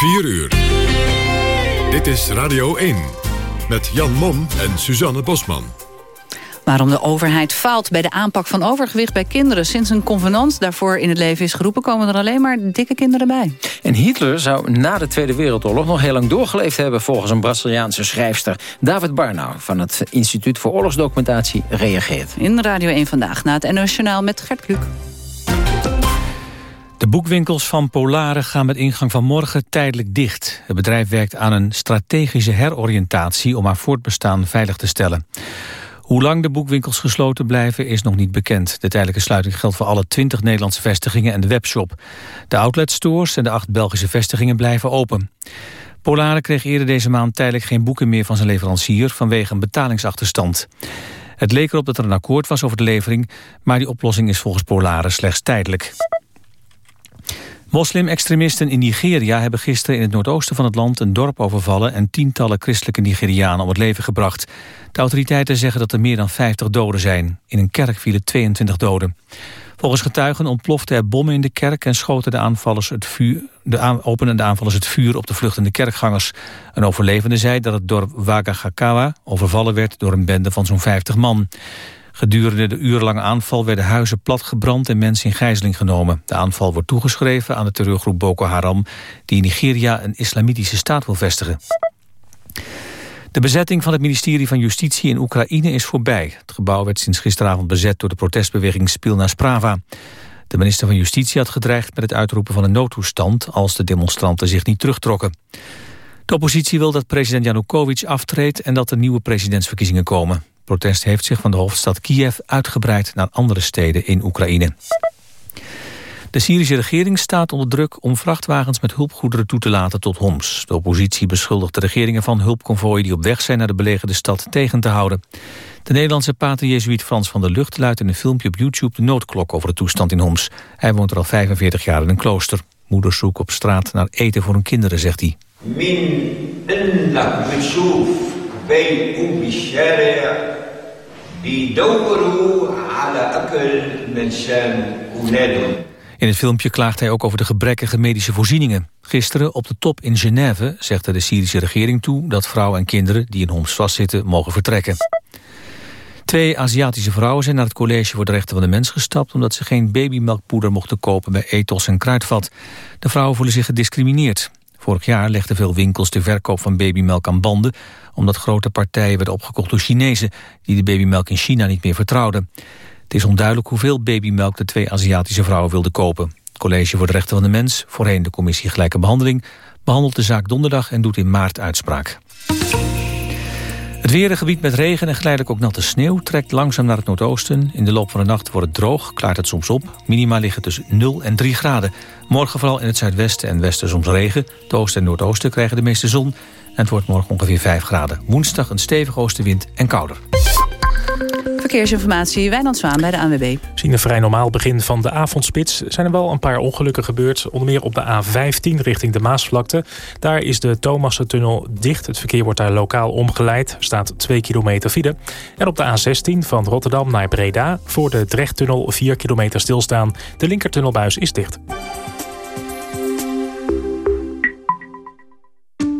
4 uur. Dit is Radio 1 met Jan Mom en Suzanne Bosman. Waarom de overheid faalt bij de aanpak van overgewicht bij kinderen. Sinds een convenant daarvoor in het leven is geroepen... komen er alleen maar dikke kinderen bij. En Hitler zou na de Tweede Wereldoorlog nog heel lang doorgeleefd hebben... volgens een Braziliaanse schrijfster. David Barnau van het Instituut voor Oorlogsdocumentatie reageert. In Radio 1 Vandaag na het NOS met Gert Kluk. De boekwinkels van Polare gaan met ingang van morgen tijdelijk dicht. Het bedrijf werkt aan een strategische heroriëntatie om haar voortbestaan veilig te stellen. Hoe lang de boekwinkels gesloten blijven is nog niet bekend. De tijdelijke sluiting geldt voor alle 20 Nederlandse vestigingen en de webshop. De outletstores en de acht Belgische vestigingen blijven open. Polare kreeg eerder deze maand tijdelijk geen boeken meer van zijn leverancier vanwege een betalingsachterstand. Het leek erop dat er een akkoord was over de levering, maar die oplossing is volgens Polare slechts tijdelijk. Moslim-extremisten in Nigeria hebben gisteren in het noordoosten van het land een dorp overvallen en tientallen christelijke Nigerianen om het leven gebracht. De autoriteiten zeggen dat er meer dan 50 doden zijn. In een kerk vielen 22 doden. Volgens getuigen ontploften er bommen in de kerk en schoten de aanvallers het vuur, de aan, aanvallers het vuur op de vluchtende kerkgangers. Een overlevende zei dat het dorp Wagagakawa overvallen werd door een bende van zo'n 50 man. Gedurende de urenlange aanval werden huizen platgebrand en mensen in gijzeling genomen. De aanval wordt toegeschreven aan de terreurgroep Boko Haram... die in Nigeria een islamitische staat wil vestigen. De bezetting van het ministerie van Justitie in Oekraïne is voorbij. Het gebouw werd sinds gisteravond bezet door de protestbeweging Spilna Sprava. De minister van Justitie had gedreigd met het uitroepen van een noodtoestand... als de demonstranten zich niet terugtrokken. De oppositie wil dat president Janukovic aftreedt... en dat er nieuwe presidentsverkiezingen komen protest heeft zich van de hoofdstad Kiev uitgebreid naar andere steden in Oekraïne. De Syrische regering staat onder druk om vrachtwagens met hulpgoederen toe te laten tot Homs. De oppositie beschuldigt de regeringen van hulpconvooien die op weg zijn naar de belegerde stad tegen te houden. De Nederlandse pater Frans van der Lucht luidt in een filmpje op YouTube de noodklok over de toestand in Homs. Hij woont er al 45 jaar in een klooster. Moeders zoeken op straat naar eten voor hun kinderen, zegt hij. In het filmpje klaagt hij ook over de gebrekkige medische voorzieningen. Gisteren op de top in Genève zegde de Syrische regering toe... dat vrouwen en kinderen die in Homs vastzitten mogen vertrekken. Twee Aziatische vrouwen zijn naar het College voor de Rechten van de Mens gestapt... omdat ze geen babymelkpoeder mochten kopen bij Ethos en Kruidvat. De vrouwen voelen zich gediscrimineerd. Vorig jaar legden veel winkels de verkoop van babymelk aan banden... omdat grote partijen werden opgekocht door Chinezen... die de babymelk in China niet meer vertrouwden. Het is onduidelijk hoeveel babymelk de twee Aziatische vrouwen wilden kopen. Het College voor de Rechten van de Mens, voorheen de Commissie Gelijke Behandeling... behandelt de zaak donderdag en doet in maart uitspraak. Het weer, gebied met regen en geleidelijk ook natte sneeuw... trekt langzaam naar het noordoosten. In de loop van de nacht wordt het droog, klaart het soms op. Minima liggen tussen 0 en 3 graden. Morgen vooral in het zuidwesten en westen soms regen. Het oosten en noordoosten krijgen de meeste zon. En het wordt morgen ongeveer 5 graden. Woensdag een stevige oostenwind en kouder. Verkeersinformatie, Wijnand Zwaan bij de ANWB. Zien een vrij normaal begin van de avondspits. Zijn er wel een paar ongelukken gebeurd. Onder meer op de A15 richting de Maasvlakte. Daar is de Thomassentunnel dicht. Het verkeer wordt daar lokaal omgeleid. Staat 2 kilometer file. En op de A16 van Rotterdam naar Breda... voor de Drechttunnel 4 kilometer stilstaan. De linkertunnelbuis is dicht.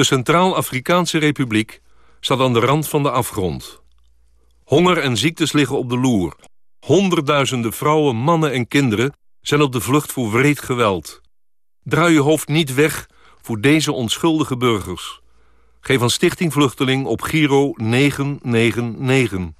De Centraal-Afrikaanse Republiek staat aan de rand van de afgrond. Honger en ziektes liggen op de loer. Honderdduizenden vrouwen, mannen en kinderen zijn op de vlucht voor wreed geweld. Draai je hoofd niet weg voor deze onschuldige burgers. Geef aan Stichting Vluchteling op Giro 999.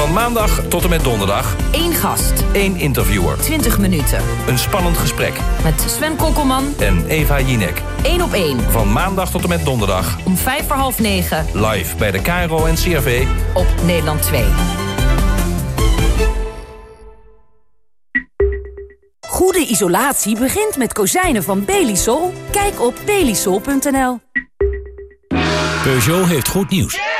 Van maandag tot en met donderdag. Eén gast. één interviewer. 20 minuten. Een spannend gesprek. Met Sven Kokkelman. En Eva Jinek. Eén op één. Van maandag tot en met donderdag. Om vijf voor half negen. Live bij de KRO en CRV. Op Nederland 2. Goede isolatie begint met kozijnen van Belisol. Kijk op belisol.nl. Peugeot heeft goed nieuws.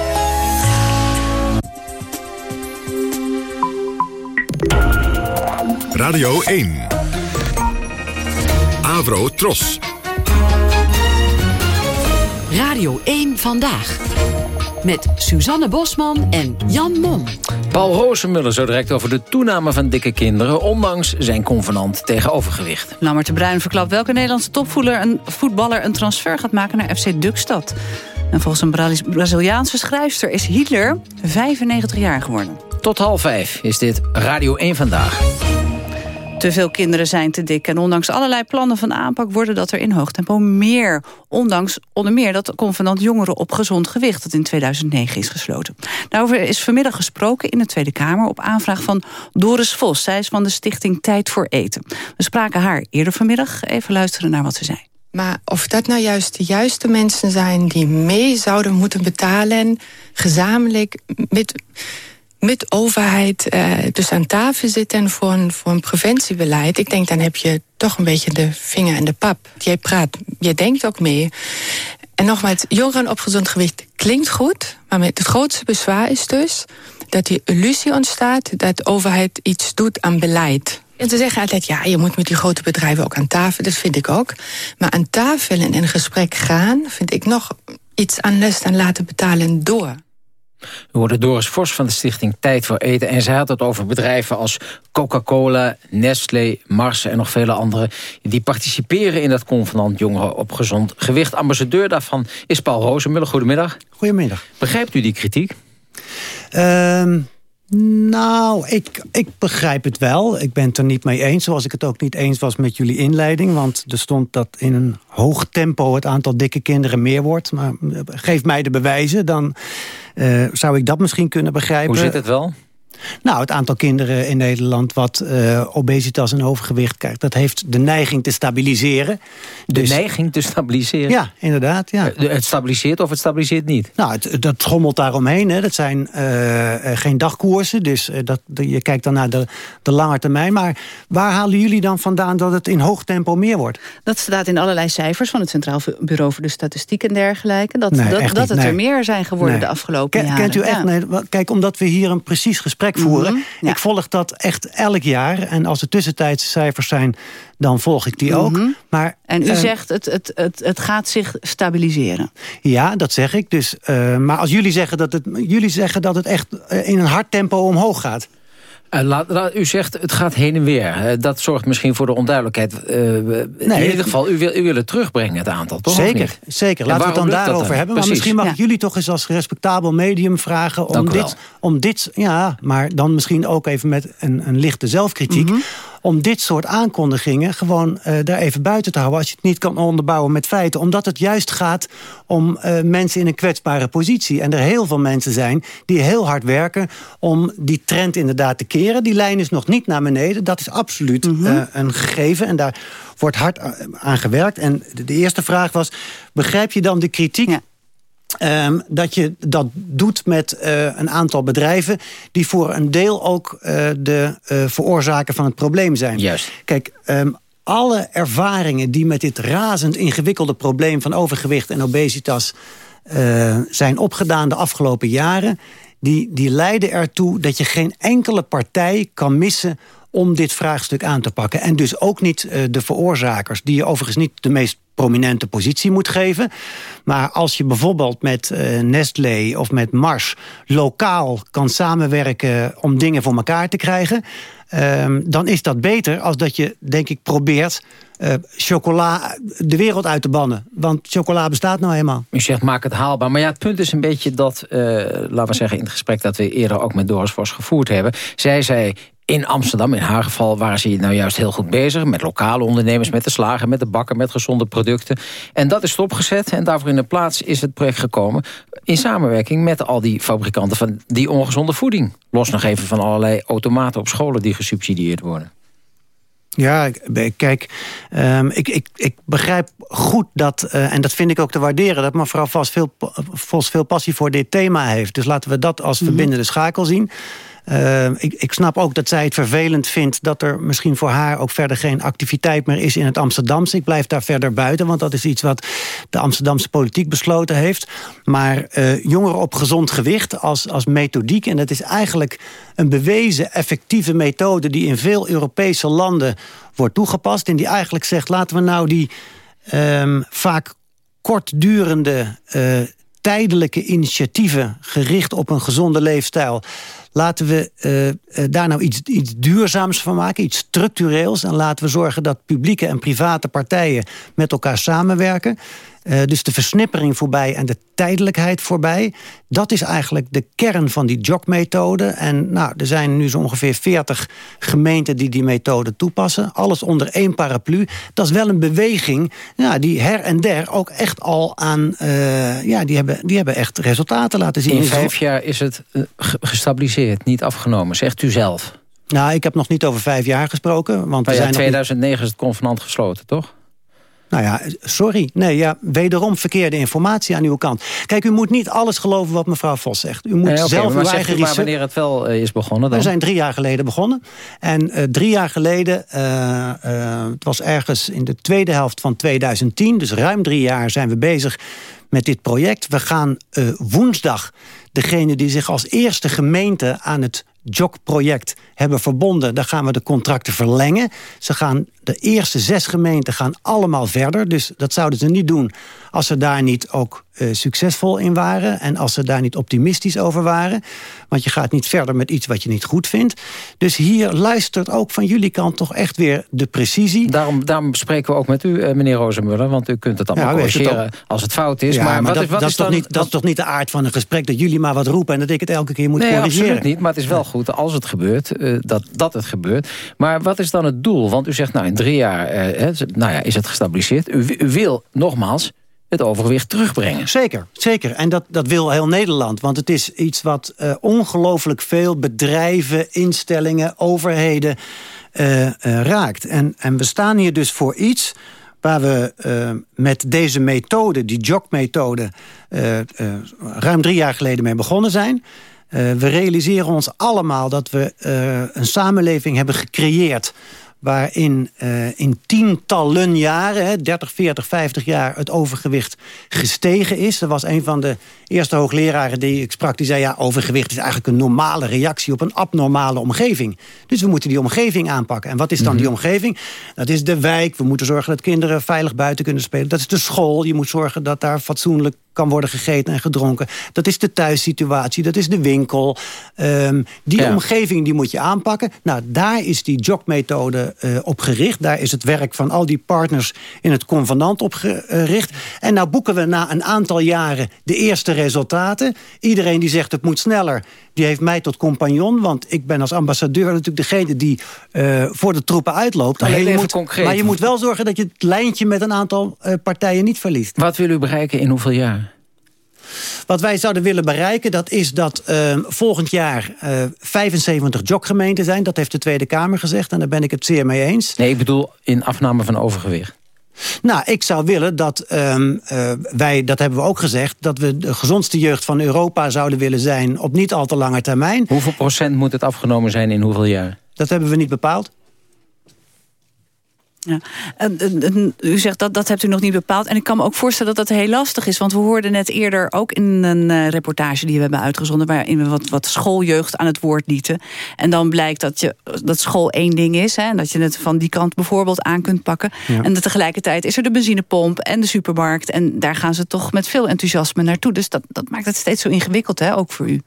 Radio 1. Avro Tros. Radio 1 Vandaag. Met Suzanne Bosman en Jan Mom. Paul Rozenmuller zo direct over de toename van dikke kinderen... ondanks zijn convenant tegen overgewicht. Lammert de Bruin verklapt welke Nederlandse topvoetballer een, voetballer een transfer gaat maken naar FC Dukstad. En volgens een Braziliaanse schrijfster is Hitler 95 jaar geworden. Tot half vijf is dit Radio 1 Vandaag. Te veel kinderen zijn te dik en ondanks allerlei plannen van aanpak... worden dat er in hoog tempo meer. Ondanks onder meer dat convenant jongeren op gezond gewicht... dat in 2009 is gesloten. Daarover is vanmiddag gesproken in de Tweede Kamer... op aanvraag van Doris Vos. Zij is van de stichting Tijd voor Eten. We spraken haar eerder vanmiddag. Even luisteren naar wat ze zei. Maar of dat nou juist de juiste mensen zijn... die mee zouden moeten betalen, gezamenlijk... met met overheid uh, dus aan tafel zitten voor een, voor een preventiebeleid... ik denk, dan heb je toch een beetje de vinger in de pap. Jij praat, je denkt ook mee. En nogmaals, jongeren op gezond gewicht klinkt goed... maar met het grootste bezwaar is dus dat die illusie ontstaat... dat de overheid iets doet aan beleid. En ze zeggen altijd, ja, je moet met die grote bedrijven ook aan tafel. Dat vind ik ook. Maar aan tafel en in gesprek gaan... vind ik nog iets anders dan laten betalen door. We hoorden Doris Vos van de stichting Tijd voor Eten. En zij had het over bedrijven als Coca-Cola, Nestlé, Mars en nog vele andere. Die participeren in dat convenant Jongeren op Gezond Gewicht. Ambassadeur daarvan is Paul Rozenmuller. Goedemiddag. Goedemiddag. Begrijpt u die kritiek? Uh, nou, ik, ik begrijp het wel. Ik ben het er niet mee eens, zoals ik het ook niet eens was met jullie inleiding. Want er stond dat in een hoog tempo het aantal dikke kinderen meer wordt. Maar eh, geef mij de bewijzen, dan uh, zou ik dat misschien kunnen begrijpen. Hoe zit het wel? Nou, het aantal kinderen in Nederland wat uh, obesitas en overgewicht krijgt... dat heeft de neiging te stabiliseren. De dus, neiging te stabiliseren? Ja, inderdaad. Ja. Uh, het stabiliseert of het stabiliseert niet? Nou, het, dat schommelt daaromheen. Hè. Dat zijn uh, geen dagkoersen, dus dat, je kijkt dan naar de, de lange termijn. Maar waar halen jullie dan vandaan dat het in hoog tempo meer wordt? Dat staat in allerlei cijfers van het Centraal Bureau voor de Statistiek en dergelijke. Dat, nee, dat, dat het nee. er meer zijn geworden nee. de afgelopen Ken, jaren. Kent u echt? Ja. Nee, kijk, omdat we hier een precies gesprek voeren. Mm -hmm, ja. Ik volg dat echt elk jaar. En als er tussentijdse cijfers zijn, dan volg ik die ook. Mm -hmm. maar, en u uh, zegt, het, het, het, het gaat zich stabiliseren. Ja, dat zeg ik. Dus, uh, maar als jullie zeggen dat het, jullie zeggen dat het echt in een hard tempo omhoog gaat... Uh, laat, laat, u zegt het gaat heen en weer. Uh, dat zorgt misschien voor de onduidelijkheid. Uh, nee, in ieder geval, u wil, u wil het terugbrengen, het aantal, toch? Zeker, zeker. Laten we het dan daarover dan? hebben. Maar misschien mag ja. ik jullie toch eens als respectabel medium vragen... om dit, om dit, ja, maar dan misschien ook even met een, een lichte zelfkritiek... Mm -hmm om dit soort aankondigingen gewoon uh, daar even buiten te houden... als je het niet kan onderbouwen met feiten. Omdat het juist gaat om uh, mensen in een kwetsbare positie. En er heel veel mensen zijn die heel hard werken... om die trend inderdaad te keren. Die lijn is nog niet naar beneden. Dat is absoluut mm -hmm. uh, een gegeven. En daar wordt hard aan gewerkt. En de, de eerste vraag was, begrijp je dan de kritiek... Ja. Um, dat je dat doet met uh, een aantal bedrijven... die voor een deel ook uh, de uh, veroorzaker van het probleem zijn. Juist. Kijk, um, alle ervaringen die met dit razend ingewikkelde probleem... van overgewicht en obesitas zijn opgedaan de afgelopen jaren... Die, die leiden ertoe dat je geen enkele partij kan missen om dit vraagstuk aan te pakken. En dus ook niet de veroorzakers, die je overigens niet de meest prominente positie moet geven. Maar als je bijvoorbeeld met uh, Nestlé of met Mars... lokaal kan samenwerken om dingen voor elkaar te krijgen... Um, dan is dat beter als dat je, denk ik, probeert... Uh, chocola de wereld uit te bannen. Want chocola bestaat nou helemaal. U zegt, maak het haalbaar. Maar ja, het punt is een beetje dat... Laten we zeggen, in het gesprek dat we eerder ook met Doris Vos gevoerd hebben... zij zei, in Amsterdam, in haar geval, waren ze nou juist heel goed bezig... met lokale ondernemers, met de slagen, met de bakken, met gezonde producten. En dat is stopgezet en daarvoor in de plaats is het project gekomen... in samenwerking met al die fabrikanten van die ongezonde voeding. Los nog even van allerlei automaten op scholen die gesubsidieerd worden. Ja, kijk, um, ik, ik, ik begrijp goed dat, uh, en dat vind ik ook te waarderen... dat mevrouw Vos veel, Vos veel passie voor dit thema heeft. Dus laten we dat als mhm. verbindende schakel zien... Uh, ik, ik, snap ook dat zij het vervelend vindt... dat er misschien voor haar ook verder geen activiteit meer is in het Amsterdamse. Ik blijf daar verder buiten, want dat is iets wat de Amsterdamse politiek besloten heeft. Maar uh, jongeren op gezond gewicht als, als methodiek... en dat is eigenlijk een bewezen effectieve methode... die in veel Europese landen wordt toegepast... en die eigenlijk zegt, laten we nou die um, vaak kortdurende... Uh, tijdelijke initiatieven gericht op een gezonde leefstijl Laten we uh, daar nou iets, iets duurzaams van maken, iets structureels. En laten we zorgen dat publieke en private partijen met elkaar samenwerken. Uh, dus de versnippering voorbij en de tijdelijkheid voorbij. Dat is eigenlijk de kern van die jogmethode. En nou, er zijn nu zo ongeveer 40 gemeenten die die methode toepassen. Alles onder één paraplu. Dat is wel een beweging ja, die her en der ook echt al aan... Uh, ja, die hebben, die hebben echt resultaten laten zien. In vijf jaar is het gestabiliseerd, niet afgenomen, zegt u zelf. Nou, ik heb nog niet over vijf jaar gesproken. Want maar ja, in 2009 is het convenant gesloten, toch? Nou ja, sorry. Nee, ja, wederom verkeerde informatie aan uw kant. Kijk, u moet niet alles geloven wat mevrouw Vos zegt. U moet nee, okay, zelf uw eigen maar wanneer het wel uh, is begonnen dan? We zijn drie jaar geleden begonnen. En uh, drie jaar geleden, uh, het was ergens in de tweede helft van 2010... dus ruim drie jaar zijn we bezig met dit project. We gaan woensdag degene die zich als eerste gemeente aan het JOC-project hebben verbonden... daar gaan we de contracten verlengen. Ze gaan, de eerste zes gemeenten gaan allemaal verder. Dus dat zouden ze niet doen als ze daar niet ook uh, succesvol in waren... en als ze daar niet optimistisch over waren. Want je gaat niet verder met iets wat je niet goed vindt. Dus hier luistert ook van jullie kant toch echt weer de precisie. Daarom, daarom spreken we ook met u, uh, meneer Rozenmuller... want u kunt het allemaal ja, corrigeren het als het fout is. Ja, maar, wat dat, is, wat dat is, toch niet, dat is toch niet de aard van een gesprek... dat jullie maar wat roepen en dat ik het elke keer moet nee, corrigeren? absoluut niet, maar het is wel goed als het gebeurt, uh, dat, dat het gebeurt. Maar wat is dan het doel? Want u zegt, nou, drie jaar nou ja, is het gestabiliseerd. U, wil, nogmaals, het overgewicht terugbrengen. Zeker, zeker. En dat, dat wil heel Nederland. Want het is iets wat uh, ongelooflijk veel bedrijven, instellingen, overheden uh, uh, raakt. En, en we staan hier dus voor iets waar we met deze methode, die JOC-methode... ruim drie jaar geleden mee begonnen zijn... we realiseren ons allemaal dat we een samenleving hebben gecreëerd waarin uh, in tientallen jaren, hè, 30, 40, 50 jaar... het overgewicht gestegen is. Dat was een van de eerste hoogleraren die ik sprak. Die zei, ja, overgewicht is eigenlijk een normale reactie... op een abnormale omgeving. Dus we moeten die omgeving aanpakken. En wat is dan die mhm. omgeving? Dat is de wijk. We moeten zorgen dat kinderen veilig buiten kunnen spelen. Dat is de school. Je moet zorgen dat daar fatsoenlijk kan worden gegeten en gedronken. Dat is de thuissituatie, dat is de winkel. Um, die omgeving die moet je aanpakken. Nou, daar is die jogmethode uh, op gericht. Daar is het werk van al die partners in het convenant op gericht. En nou boeken we na een aantal jaren de eerste resultaten. Iedereen die zegt het moet sneller, die heeft mij tot compagnon. Want ik ben als ambassadeur natuurlijk degene die uh, voor de troepen uitloopt. Maar, je moet, concreet. maar je moet wel zorgen dat je het lijntje met een aantal uh, partijen niet verliest. Wat wil u bereiken in hoeveel jaar? Wat wij zouden willen bereiken, dat is dat uh, volgend jaar uh, 75 joggemeenten zijn. Dat heeft de Tweede Kamer gezegd en daar ben ik het zeer mee eens. Nee, ik bedoel in afname van overgewicht. Nou, ik zou willen dat um, uh, wij, dat hebben we ook gezegd... dat we de gezondste jeugd van Europa zouden willen zijn... op niet al te lange termijn. Hoeveel procent moet het afgenomen zijn in hoeveel jaar? Dat hebben we niet bepaald. Ja. u zegt dat dat hebt u nog niet bepaald. En ik kan me ook voorstellen dat dat heel lastig is. Want we hoorden net eerder ook in een uh, reportage die we hebben uitgezonden... waarin we wat, wat schooljeugd aan het woord lieten. En dan blijkt dat, je, dat school één ding is. Hè, en dat je het van die kant bijvoorbeeld aan kunt pakken. En tegelijkertijd is er de benzinepomp en de supermarkt. En daar gaan ze toch met veel enthousiasme naartoe. Dus dat, dat maakt het steeds zo ingewikkeld, hè, ook voor u.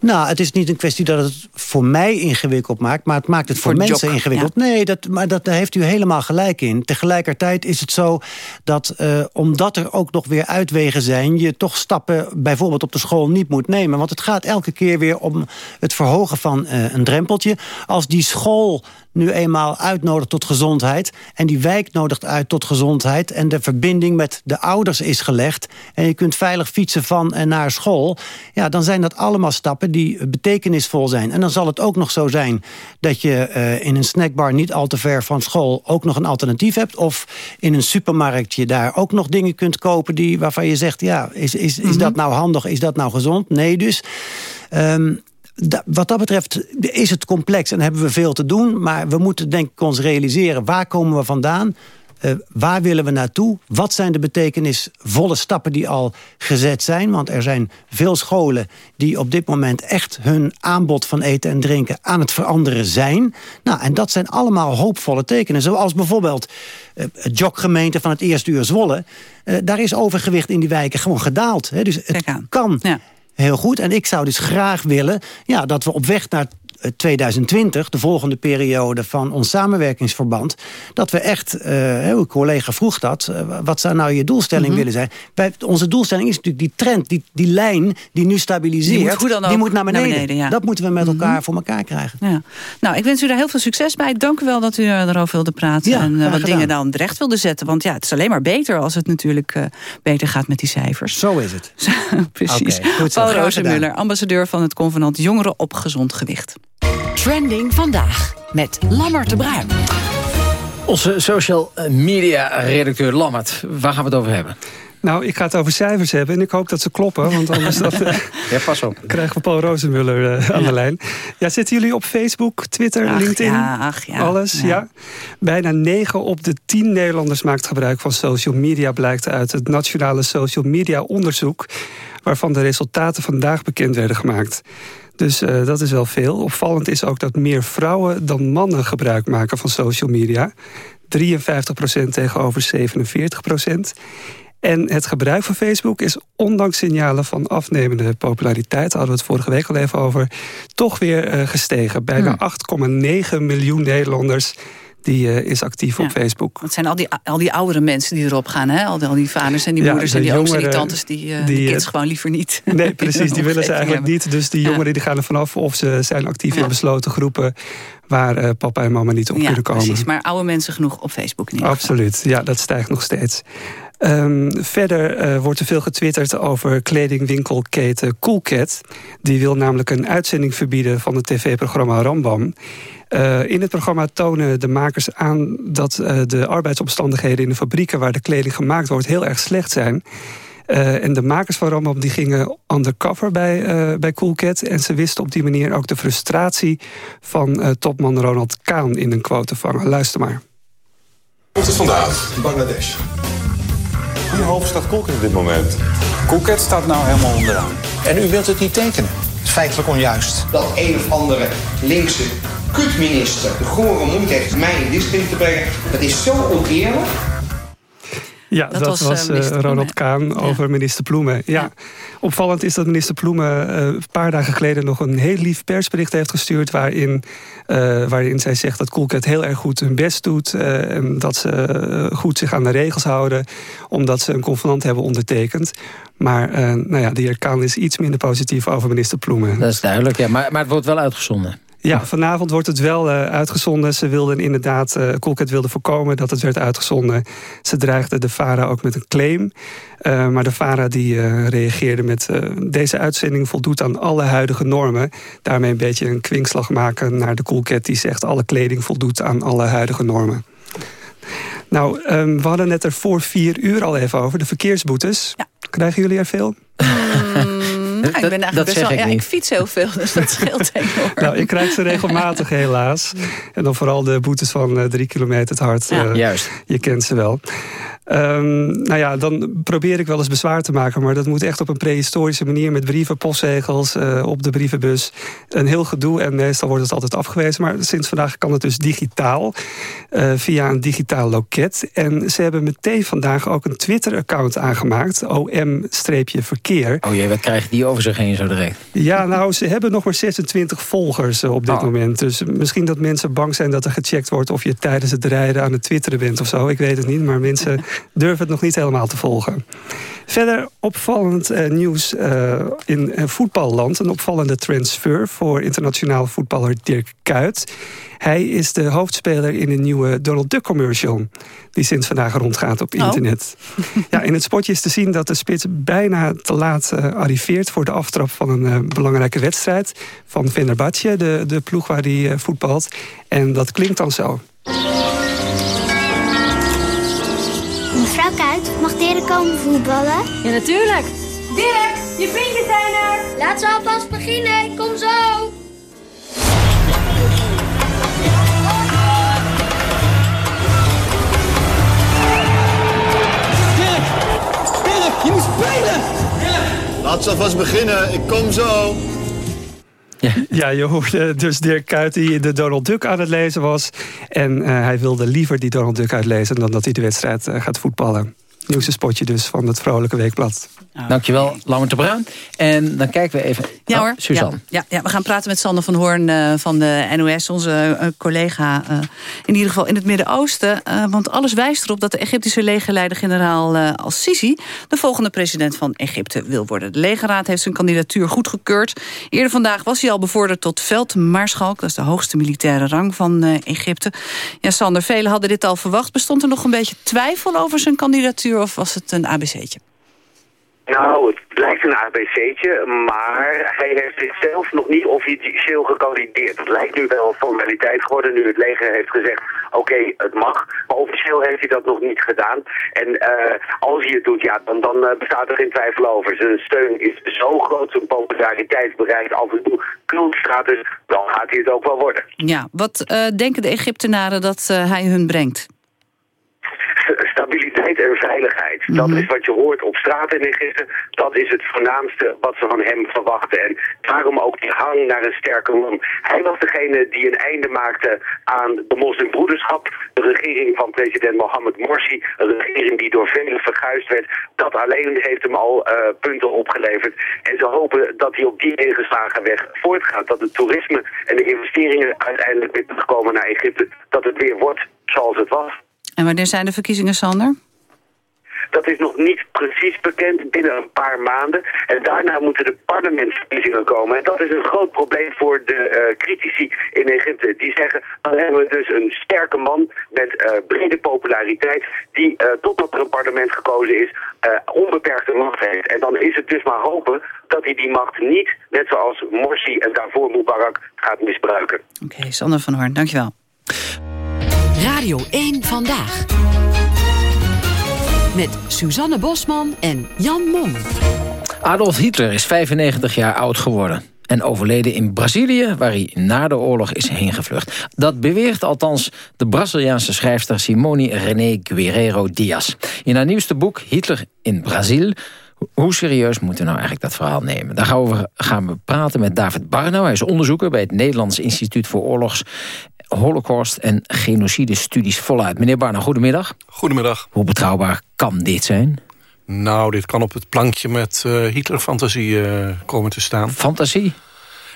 Nou, het is niet een kwestie dat het voor mij ingewikkeld maakt... maar het maakt het voor, mensen ingewikkeld. Nee, dat, maar dat, daar heeft u helemaal gelijk gelijk in. Tegelijkertijd is het zo dat uh, omdat er ook nog weer uitwegen zijn... je toch stappen bijvoorbeeld op de school niet moet nemen. Want het gaat elke keer weer om het verhogen van uh, een drempeltje. Als die school nu eenmaal uitnodigt tot gezondheid... en die wijk nodigt uit tot gezondheid... en de verbinding met de ouders is gelegd... en je kunt veilig fietsen van en naar school... ja, dan zijn dat allemaal stappen die betekenisvol zijn. En dan zal het ook nog zo zijn dat je uh, in een snackbar... niet al te ver van school ook nog een alternatief hebt... of in een supermarkt je daar ook nog dingen kunt kopen... Die, waarvan je zegt, ja, is, is, is dat mhm. nou handig, is dat nou gezond? Nee dus... Um, wat dat betreft is het complex en hebben we veel te doen. Maar we moeten denk ik ons realiseren, waar komen we vandaan? Uh, waar willen we naartoe? Wat zijn de betekenisvolle stappen die al gezet zijn? Want er zijn veel scholen die op dit moment echt hun aanbod van eten en drinken aan het veranderen zijn. Nou, en dat zijn allemaal hoopvolle tekenen. Zoals bijvoorbeeld uh, het joggemeente van het eerste uur Zwolle. Uh, daar is overgewicht in die wijken gewoon gedaald. Hè? Dus het kan. Ja heel goed. En ik zou dus graag willen ja, dat we op weg naar 2020, de volgende periode van ons samenwerkingsverband... dat we echt, uh, uw collega vroeg dat... Uh, wat zou nou je doelstelling mm willen zijn? Onze doelstelling is natuurlijk die trend, die, die lijn die nu stabiliseert... Die moet, die moet naar beneden. Naar beneden ja. Dat moeten we met mhm. elkaar voor elkaar krijgen. Ja. Nou, ik wens u daar heel veel succes bij. Dank u wel dat u erover wilde praten... en uh, wat dingen dan recht wilde zetten. Want ja, het is alleen maar beter als het natuurlijk beter gaat met die cijfers. Zo is het. Precies. Okay, Paul Rozenmuller, ambassadeur van het Convenant Jongeren op Gezond Gewicht. Trending vandaag met Lammert de Bruin. Onze social media redacteur Lammert, waar gaan we het over hebben? Nou, ik ga het over cijfers hebben en ik hoop dat ze kloppen. Want anders dat, ja, pas op. krijgen we Paul Rozenmuller uh, aan de lijn. Ja, zitten jullie op Facebook, Twitter, LinkedIn? Ja, ach, ja. Alles, ja. Bijna 9 op de 10 Nederlanders maakt gebruik van social media... blijkt uit het Nationale Social Media Onderzoek... waarvan de resultaten vandaag bekend werden gemaakt. Dus uh, dat is wel veel. Opvallend is ook dat meer vrouwen dan mannen gebruik maken van social media. 53% tegenover 47%. En het gebruik van Facebook is ondanks signalen van afnemende populariteit... hadden we het vorige week al even over, toch weer uh, gestegen. Bijna 8,9 hmm. miljoen Nederlanders die uh, is actief op Facebook. Het zijn al die, al die oudere mensen die erop gaan. Hè? Al, die, al die vaders en die moeders en die ooms en die tantes... die, uh, die, kids gewoon liever niet. Nee, precies. Die willen ze eigenlijk niet. Dus die jongeren die gaan er vanaf of ze zijn actief in besloten groepen... waar uh, papa en mama niet op kunnen komen. precies. Maar oude mensen genoeg op Facebook niet. Absoluut. Ja, dat stijgt nog steeds. Um, verder uh, wordt er veel getwitterd over kledingwinkelketen Coolcat. Die wil namelijk een uitzending verbieden van het tv-programma Rambam. Uh, in het programma tonen de makers aan dat uh, de arbeidsomstandigheden in de fabrieken waar de kleding gemaakt wordt heel erg slecht zijn. Uh, en de makers van Rambam die gingen undercover bij, bij Coolcat. En ze wisten op die manier ook de frustratie van topman Ronald Kaan in een quote te vangen. Luister maar. Komt het vandaag? Bangladesh. Hoe hoog staat op dit moment? Coolcat staat nou helemaal onderaan. En u wilt het niet tekenen? Het feitelijk onjuist. Dat een of andere linkse kutminister de gore moeite heeft mij in discipline te brengen. Dat is zo oneerlijk. Ja, dat, was, was uh, Ronald Kaan over minister Ploemen. Ja. Opvallend is dat minister Ploemen uh, een paar dagen geleden... nog een heel lief persbericht heeft gestuurd... waarin, uh, waarin zij zegt dat Coolcat heel erg goed hun best doet... en dat ze goed zich aan de regels houden... omdat ze een convenant hebben ondertekend. Maar nou ja, de heer Kaan is iets minder positief over minister Ploemen. Dat is duidelijk, ja. Maar, maar het wordt wel uitgezonden. Ja, vanavond wordt het wel uh, uitgezonden. Ze wilden inderdaad, uh, Coolcat wilde voorkomen dat het werd uitgezonden. Ze dreigden de VARA ook met een claim. Uh, maar de VARA die reageerde met... deze uitzending voldoet aan alle huidige normen. Daarmee een beetje een kwinkslag maken naar de Coolcat... die zegt alle kleding voldoet aan alle huidige normen. Nou, um, we hadden net er voor vier uur al even over, de verkeersboetes. Ja. Krijgen jullie er veel? Nou, ik ben eigenlijk dat best zeg wel, ik ja, niet. ik fiets heel veel, dus dat scheelt enorm. Nou, ik krijg ze regelmatig helaas. En dan vooral de boetes van eh, drie kilometer het hard. Ja, Eh, juist. Je kent ze wel. Ehm, nou ja, dan probeer ik wel eens bezwaar te maken. Maar dat moet echt op een prehistorische manier. Met brieven, postzegels eh, op de brievenbus. Een heel gedoe en meestal wordt het altijd afgewezen. Maar sinds vandaag kan het dus digitaal. eh, via een digitaal loket. En ze hebben meteen vandaag ook een Twitter-account aangemaakt. OM-verkeer. Oh jee, wat krijgen die over zich heen zo direct? Ja, nou, ze hebben nog maar 26 volgers eh, op dit Oh. moment. Dus misschien dat mensen bang zijn dat er gecheckt wordt... of je tijdens het rijden aan het twitteren bent of zo. Ik weet het niet, maar mensen durven het nog niet helemaal te volgen. Verder opvallend eh, nieuws eh, in eh, voetballand. Een opvallende transfer voor internationaal voetballer Dirk Kuyt. Hij is de hoofdspeler in een nieuwe Donald Duck commercial... die sinds vandaag rondgaat op internet. Ja, in het spotje is te zien dat de spits bijna te laat arriveert... voor de aftrap van een belangrijke wedstrijd van Fenerbahce... de, de ploeg waar hij voetbalt. En dat klinkt dan zo. Dirk komen voetballen? Ja, natuurlijk. Dirk, je vriendjes zijn er. Laten we alvast beginnen. Kom zo. Dirk! Dirk, je moet spelen! Laat ze alvast beginnen, ik kom zo. Ja, je hoorde dus Dirk Kuyt die de Donald Duck aan het lezen was. En eh, hij wilde liever die Donald Duck uitlezen... dan dat hij de wedstrijd eh, gaat voetballen. Nieuwste spotje dus van het Vrolijke Weekblad. Dankjewel, Lammert de Bruin. En dan kijken we even... Ja Oh, hoor. Suzanne. Ja, ja, ja, we gaan praten met Sander van Hoorn eh, van de NOS, onze eh, collega eh, in ieder geval in het Midden-Oosten. Eh, want alles wijst erop dat de Egyptische legerleider-generaal eh, Al-Sisi de volgende president van Egypte wil worden. De legerraad heeft zijn kandidatuur goedgekeurd. Eerder vandaag was hij al bevorderd tot veldmaarschalk. Dat is de hoogste militaire rang van eh, Egypte. Ja, Sander, velen hadden dit al verwacht. Bestond er nog een beetje twijfel over zijn kandidatuur of was het een ABC'tje? Nou, het lijkt een ABC'tje, maar hij heeft zichzelf nog niet officieel gekandideerd. Het lijkt nu wel een formaliteit geworden, nu het leger heeft gezegd, oké, het mag. Maar officieel heeft hij dat nog niet gedaan. En eh, als hij het doet, ja, dan, dan eh, bestaat er geen twijfel over. Zijn steun is zo groot, zijn populariteit bereikt af en toe cultstatus, dan gaat hij het ook wel worden. Ja, wat eh, denken de Egyptenaren dat hij hun brengt? Stabiliteit en veiligheid. Dat is wat je hoort op straat in Egypte. Dat is het voornaamste wat ze van hem verwachten. En daarom ook die hang naar een sterke man. Hij was degene die een einde maakte aan de moslimbroederschap. De regering van president Mohammed Morsi. Een regering die door velen verguisd werd. Dat alleen heeft hem al uh, punten opgeleverd. En ze hopen dat hij op die ingeslagen weg voortgaat. Dat het toerisme en de investeringen uiteindelijk weer terugkomen naar Egypte. Dat het weer wordt zoals het was. En wanneer zijn de verkiezingen, Sander? Dat is nog niet precies bekend, binnen een paar maanden. En daarna moeten de parlementsverkiezingen komen. En dat is een groot probleem voor de uh, critici in Egypte. Die zeggen, dan hebben we dus een sterke man met uh, brede populariteit... die uh, totdat er een parlement gekozen is, onbeperkte macht heeft. En dan is het dus maar hopen dat hij die macht niet, net zoals Morsi en daarvoor Mubarak, gaat misbruiken. Oké, okay, Sander van Hoorn, dankjewel. Radio 1 Vandaag. Met Suzanne Bosman en Jan Mom. Adolf Hitler is 95 jaar oud geworden. En overleden in Brazilië, waar hij na de oorlog is heen gevlucht. Dat beweert althans de Braziliaanse schrijfster Simone René Guerreiro Diaz. In haar nieuwste boek Hitler in Brazil... Hoe serieus moeten we nou eigenlijk dat verhaal nemen? Daar gaan we, gaan we praten met David Barnau. Hij is onderzoeker bij het Nederlands Instituut voor Oorlogs holocaust en genocide studies voluit. Meneer Barna, goedemiddag. Goedemiddag. Hoe betrouwbaar kan dit zijn? Nou, dit kan op het plankje met uh, Hitler-fantasie uh, komen te staan. Fantasie?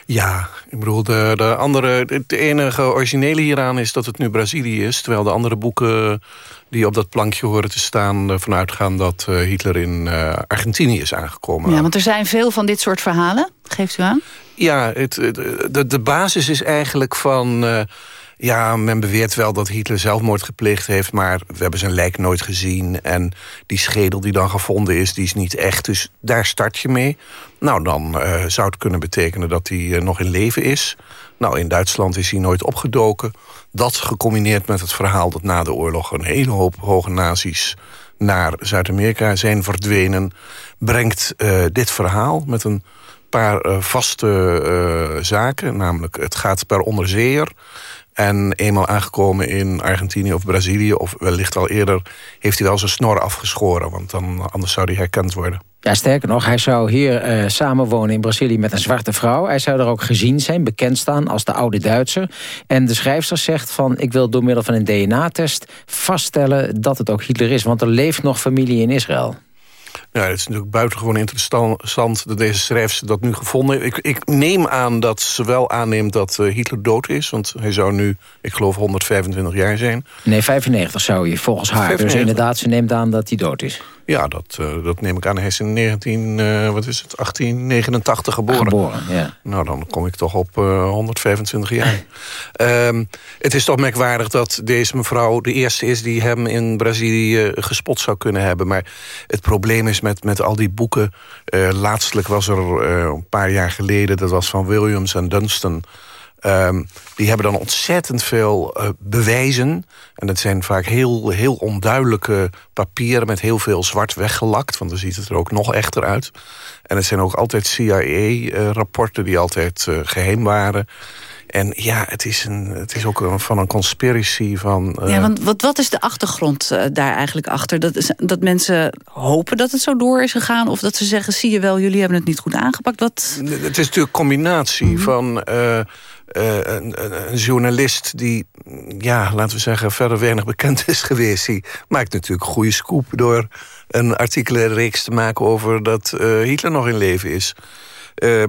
Ja, ik bedoel, de, de andere, het enige originele hieraan is dat het nu Brazilië is... terwijl de andere boeken die op dat plankje horen te staan... ervan uitgaan dat uh, Hitler in Argentinië is aangekomen. Ja, want er zijn veel van dit soort verhalen, geeft u aan? Ja, het, de, de basis is eigenlijk van... Ja, men beweert wel dat Hitler zelfmoord gepleegd heeft... maar we hebben zijn lijk nooit gezien. En die schedel die dan gevonden is, die is niet echt. Dus daar start je mee. Nou, dan uh, zou het kunnen betekenen dat hij uh, nog in leven is. Nou, in Duitsland is hij nooit opgedoken. Dat gecombineerd met het verhaal dat na de oorlog... een hele hoop hoge nazi's naar Zuid-Amerika zijn verdwenen... brengt uh, dit verhaal met een paar vaste zaken. Namelijk, het gaat per onderzeeër. En eenmaal aangekomen in Argentinië of Brazilië... of wellicht al eerder, heeft hij wel zijn snor afgeschoren. Want dan, anders zou hij herkend worden. Ja, sterker nog, hij zou hier uh, samenwonen in Brazilië met een zwarte vrouw. Hij zou er ook gezien zijn, bekend staan als de oude Duitser. En de schrijfster zegt van, ik wil door middel van een DNA-test vaststellen dat het ook Hitler is. Want er leeft nog familie in Israël. Ja, het is natuurlijk buitengewoon interessant dat deze schrijfster dat nu gevonden heeft. Ik, ik neem aan dat ze wel aanneemt dat uh, Hitler dood is. Want hij zou nu, ik geloof, 125 jaar zijn. Nee, 95 zou je volgens haar. 95. Dus inderdaad, ze neemt aan dat hij dood is. Ja, dat, uh, dat neem ik aan. Hij is in 19, uh, wat is het, 1889 geboren. Geboren, ja. Nou, dan kom ik toch op uh, 125 jaar. um, het is toch merkwaardig dat deze mevrouw de eerste is... die hem in Brazilië gespot zou kunnen hebben. Maar het probleem is met, met al die boeken... laatstelijk was er een paar jaar geleden... dat was van Williams en Dunstan... Um, die hebben dan ontzettend veel uh, bewijzen. En dat zijn vaak heel, heel onduidelijke papieren... met heel veel zwart weggelakt, want dan ziet het er ook nog echter uit. En het zijn ook altijd CIA-rapporten die altijd uh, geheim waren. En ja, het is, een, het is ook een, van een conspiracy van... Uh... Ja, want wat, wat is de achtergrond uh, daar eigenlijk achter? Dat, is, dat mensen hopen dat het zo door is gegaan... of dat ze zeggen, zie je wel, jullie hebben het niet goed aangepakt? Wat... Het is natuurlijk een combinatie mm -hmm. van... Uh, uh, een, een, journalist die, ja, laten we zeggen, verder weinig bekend is geweest. Die maakt natuurlijk goede scoop door een artikelenreeks te maken over dat uh, Hitler nog in leven is. Uh,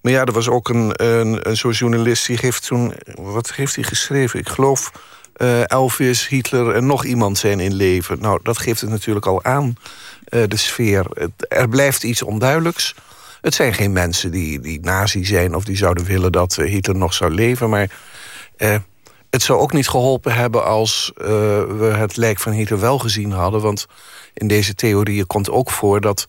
maar ja, er was ook een, een, een zo'n journalist die heeft toen, wat heeft hij geschreven? Ik geloof uh, Elvis, Hitler en nog iemand zijn in leven. Nou, dat geeft het natuurlijk al aan, de sfeer. Het, er blijft iets onduidelijks. Het zijn geen mensen die, die nazi zijn... of die zouden willen dat Hitler nog zou leven. Maar eh, het zou ook niet geholpen hebben... als uh, we het lijk van Hitler wel gezien hadden. Want in deze theorieën komt ook voor dat...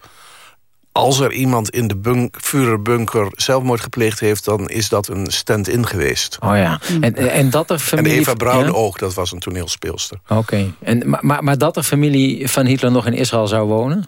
als er iemand in de bunk Führerbunker zelfmoord gepleegd heeft... dan is dat een stand-in geweest. Oh ja, en, en dat er familie... En Eva Braun ja? ook, dat was een toneelspeelster. Oké, okay. en maar, maar, maar dat er familie van Hitler nog in Israël zou wonen?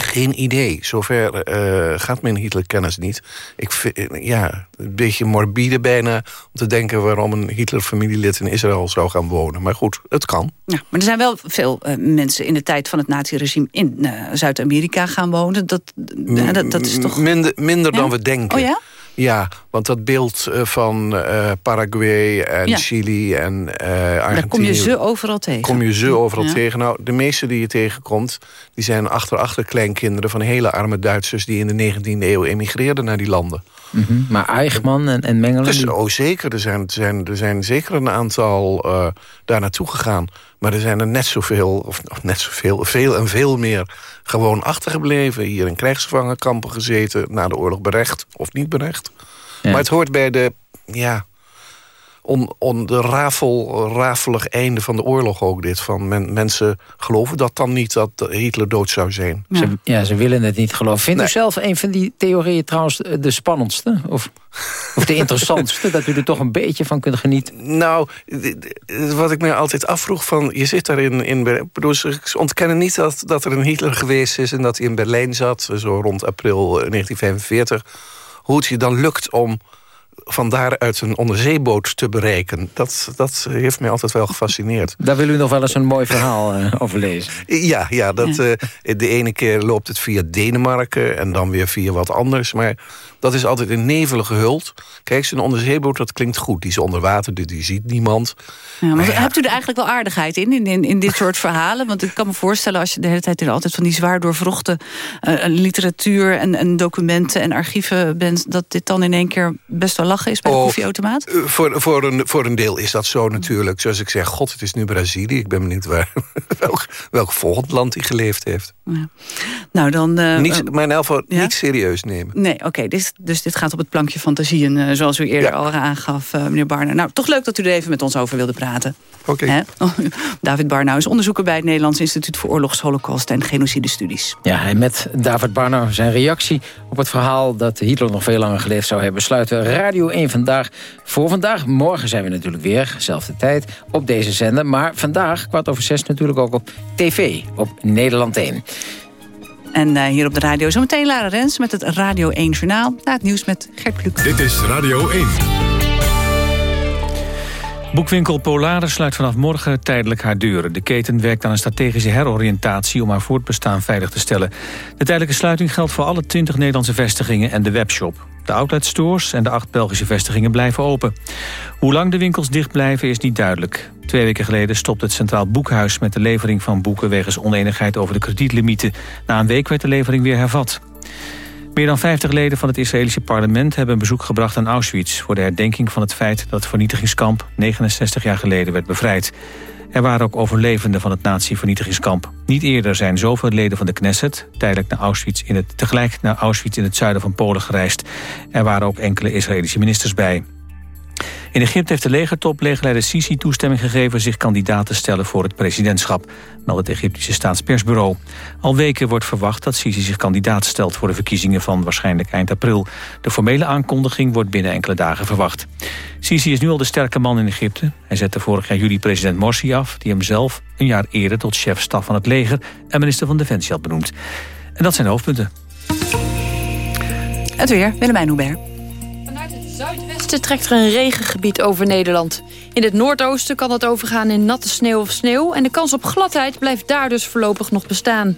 Geen idee. Zover uh, gaat mijn Hitler-kennis niet. Ik vind, ja, een beetje morbide bijna om te denken... waarom een Hitler-familielid in Israël zou gaan wonen. Maar goed, het kan. Ja, maar er zijn wel veel uh, mensen in de tijd van het naziregime... in uh, Zuid-Amerika gaan wonen. Dat, dat, dat is toch... Minder, minder ja? dan we denken. Oh ja? Ja, want dat beeld van uh, Paraguay en ja. Chili en uh, Argentinië... Daar kom je ze overal tegen. Kom je ze overal ja. tegen. Nou, de meeste die je tegenkomt... die zijn achter-achterkleinkinderen van hele arme Duitsers... die in de 19e eeuw emigreerden naar die landen. Mm -hmm. Maar Eichmann en, en Mengelen... Dus, oh, zeker. Er zijn, zijn, er zijn zeker een aantal uh, daar naartoe gegaan. Maar er zijn er net zoveel, of net zoveel, veel en veel meer... gewoon achtergebleven. Hier in krijgsgevangenkampen gezeten. Na de oorlog berecht of niet berecht. Ja. Maar het hoort bij de... Ja, on, on de rafel, rafelig einde van de oorlog ook dit. Van men, mensen geloven dat dan niet, dat Hitler dood zou zijn. Ja, ze, ja, ze willen het niet geloven. Vindt nee. u zelf een van die theorieën trouwens de spannendste? Of, of de interessantste? dat u er toch een beetje van kunt genieten? Nou, wat ik me altijd afvroeg van... je zit daar in... in bedoel, ze ontkennen niet dat, dat er een Hitler geweest is... en dat hij in Berlijn zat, zo rond april 1945. Hoe het je dan lukt om van daaruit een onderzeeboot te bereiken. Dat, dat heeft mij altijd wel gefascineerd. Daar wil u nog wel eens een mooi verhaal uh, over lezen. Ja, ja, dat, ja. Uh, de ene keer loopt het via Denemarken... en dan weer via wat anders. Maar dat is altijd een nevelige hult. Kijk, zo'n onderzeeboot, dat klinkt goed. Die is onder water, dus die ziet niemand. Ja, maar, maar ja. hebt u er eigenlijk wel aardigheid in, in, in, in dit soort verhalen? Want ik kan me voorstellen, als je de hele tijd er altijd van die zwaar doorvrochte uh, literatuur en, en, documenten en archieven bent, dat dit dan in één keer best wel lachen is bij oh, de koffieautomaat? Uh, voor, voor, een, voor een deel is dat zo natuurlijk. Zoals ik zeg, god, het is nu Brazilië. Ik ben benieuwd waar, welk, welk volgend land hij geleefd heeft. Ja. Nou, dan... Uh, niet, mijn elfo ja? niet serieus nemen. Nee, oké. Okay, dus, dus dit gaat op het plankje fantasieën, uh, zoals u eerder ja. al aangaf, uh, meneer Barner. Nou, toch leuk dat u er even met ons over wilde praten. Oké. Okay. David Barnau is onderzoeker bij het Nederlands Instituut voor Oorlogs, Holocaust en Genocidestudies. Ja, en met David Barnau zijn reactie op het verhaal dat Hitler nog veel langer geleefd zou hebben, sluiten Radio 1 vandaag voor vandaag. Morgen zijn we natuurlijk weer, zelfde tijd, op deze zender. Maar vandaag, kwart over zes, natuurlijk ook op tv, op Nederland 1. En uh, hier op de radio zometeen Lara Rens met het Radio 1 Journaal. Na het nieuws met Gert Kluk. Dit is Radio 1. Boekwinkel Polaris sluit vanaf morgen tijdelijk haar deuren. De keten werkt aan een strategische heroriëntatie om haar voortbestaan veilig te stellen. De tijdelijke sluiting geldt voor alle 20 Nederlandse vestigingen en de webshop. De outletstores en de acht Belgische vestigingen blijven open. Hoe lang de winkels dicht blijven is niet duidelijk. Twee weken geleden stopte het Centraal Boekhuis met de levering van boeken... wegens oneenigheid over de kredietlimieten. Na een week werd de levering weer hervat. Meer dan 50 leden van het Israëlische parlement hebben een bezoek gebracht aan Auschwitz... voor de herdenking van het feit dat het vernietigingskamp 69 jaar geleden werd bevrijd. Er waren ook overlevenden van het nazi-vernietigingskamp. Niet eerder zijn zoveel leden van de Knesset tijdelijk naar Auschwitz in het, tegelijk naar Auschwitz in het zuiden van Polen gereisd. Er waren ook enkele Israëlische ministers bij. In Egypte heeft de legertop legerleider Sisi toestemming gegeven... zich kandidaat te stellen voor het presidentschap, meldt het Egyptische staatspersbureau. Al weken wordt verwacht dat Sisi zich kandidaat stelt... voor de verkiezingen van waarschijnlijk eind april. De formele aankondiging wordt binnen enkele dagen verwacht. Sisi is nu al de sterke man in Egypte. Hij zette vorig jaar juli president Morsi af... die hem zelf een jaar eerder tot chef-staf van het leger... en minister van Defensie had benoemd. En dat zijn de hoofdpunten. Het weer, Willemijn Hubert zuidwesten trekt er een regengebied over Nederland. In het noordoosten kan dat overgaan in natte sneeuw of sneeuw... en de kans op gladheid blijft daar dus voorlopig nog bestaan.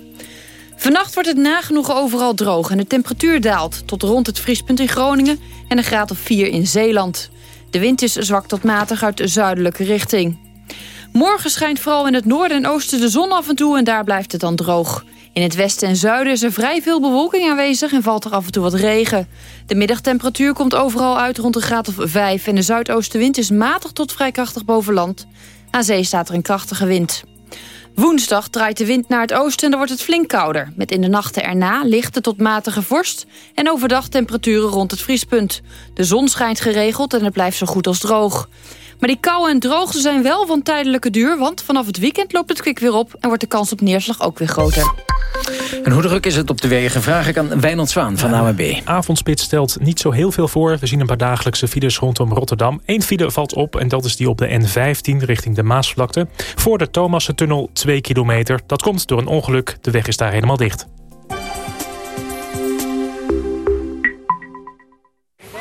Vannacht wordt het nagenoeg overal droog en de temperatuur daalt... tot rond het vriespunt in Groningen en een graad of 4 in Zeeland. De wind is zwak tot matig uit de zuidelijke richting. Morgen schijnt vooral in het noorden en oosten de zon af en toe... en daar blijft het dan droog. In het westen en zuiden is er vrij veel bewolking aanwezig en valt er af en toe wat regen. De middagtemperatuur komt overal uit rond een graad of 5 en de zuidoostenwind is matig tot vrij krachtig boven land. Aan zee staat er een krachtige wind. Woensdag draait de wind naar het oosten en dan wordt het flink kouder. Met in de nachten erna lichte tot matige vorst... en overdag temperaturen rond het vriespunt. De zon schijnt geregeld en het blijft zo goed als droog. Maar die kou en droogte zijn wel van tijdelijke duur... want vanaf het weekend loopt het kwik weer op... en wordt de kans op neerslag ook weer groter. En hoe druk is het op de wegen? Vraag ik aan Wijnand Zwaan van AWB. Avondspits stelt niet zo heel veel voor. We zien een paar dagelijkse files rondom Rotterdam. Eén file valt op en dat is die op de N15 richting de Maasvlakte. Voor de Thomassentunnel 2 kilometer. Dat komt door een ongeluk. De weg is daar helemaal dicht.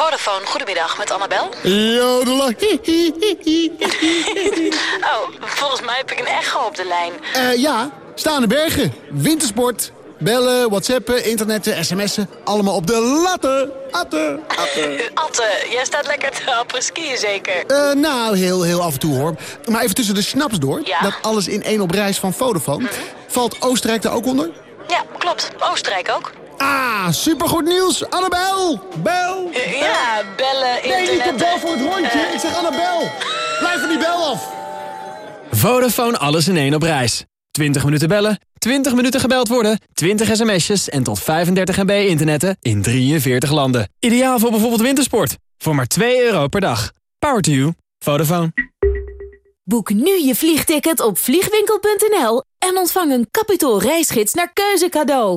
Vodafone, goedemiddag, met Annabel. Jodela. oh, volgens mij heb ik een echo op de lijn. Uh, ja, staande bergen, wintersport, bellen, whatsappen, internetten, sms'en. Allemaal op de latten. Atte, atte. atte, jij staat lekker te happen skiën zeker? Uh, nou, heel, heel af en toe hoor. Maar even tussen de snaps door. Ja? Dat alles in één op reis van Vodafone. Mhm. Valt Oostenrijk daar ook onder? Ja, klopt. Oostenrijk ook. Ah, supergoed nieuws. Annabel, bel. Ja, bellen, internet. Nee, niet de bel voor het rondje. Ik zeg Annabel. Blijf van die bel af. Vodafone alles in één op reis. 20 minuten bellen, 20 minuten gebeld worden, 20 sms'jes en tot 35 MB internetten in 43 landen. Ideaal voor bijvoorbeeld wintersport. Voor maar 2 euro per dag. Power to you. Vodafone. Boek nu je vliegticket op vliegwinkel.nl en ontvang een kapitaal reisgids naar keuze cadeau.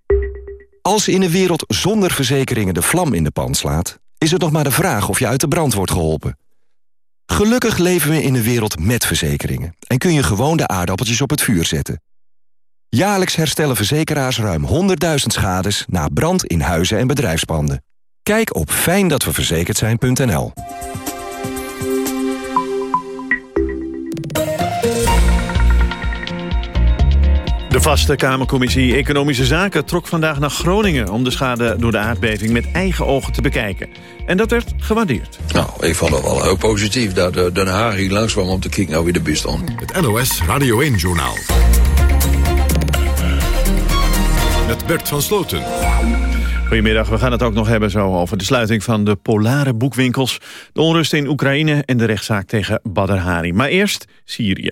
Als in een wereld zonder verzekeringen de vlam in de pan slaat... is het nog maar de vraag of je uit de brand wordt geholpen. Gelukkig leven we in een wereld met verzekeringen... en kun je gewoon de aardappeltjes op het vuur zetten. Jaarlijks herstellen verzekeraars ruim 100.000 schades... na brand in huizen en bedrijfspanden. Kijk op fijndatweverzekerd De vaste Kamercommissie Economische Zaken trok vandaag naar Groningen... om de schade door de aardbeving met eigen ogen te bekijken. En dat werd gewaardeerd. Nou, ik vond het wel heel positief dat uh, Den Haag hier langs kwam om te kijken naar wie de bestond. Het NOS Radio 1-journaal. Met Bert van Sloten. Goedemiddag, we gaan het ook nog hebben zo over de sluiting van de polare boekwinkels... de onrust in Oekraïne en de rechtszaak tegen Badr Hari. Maar eerst Syrië.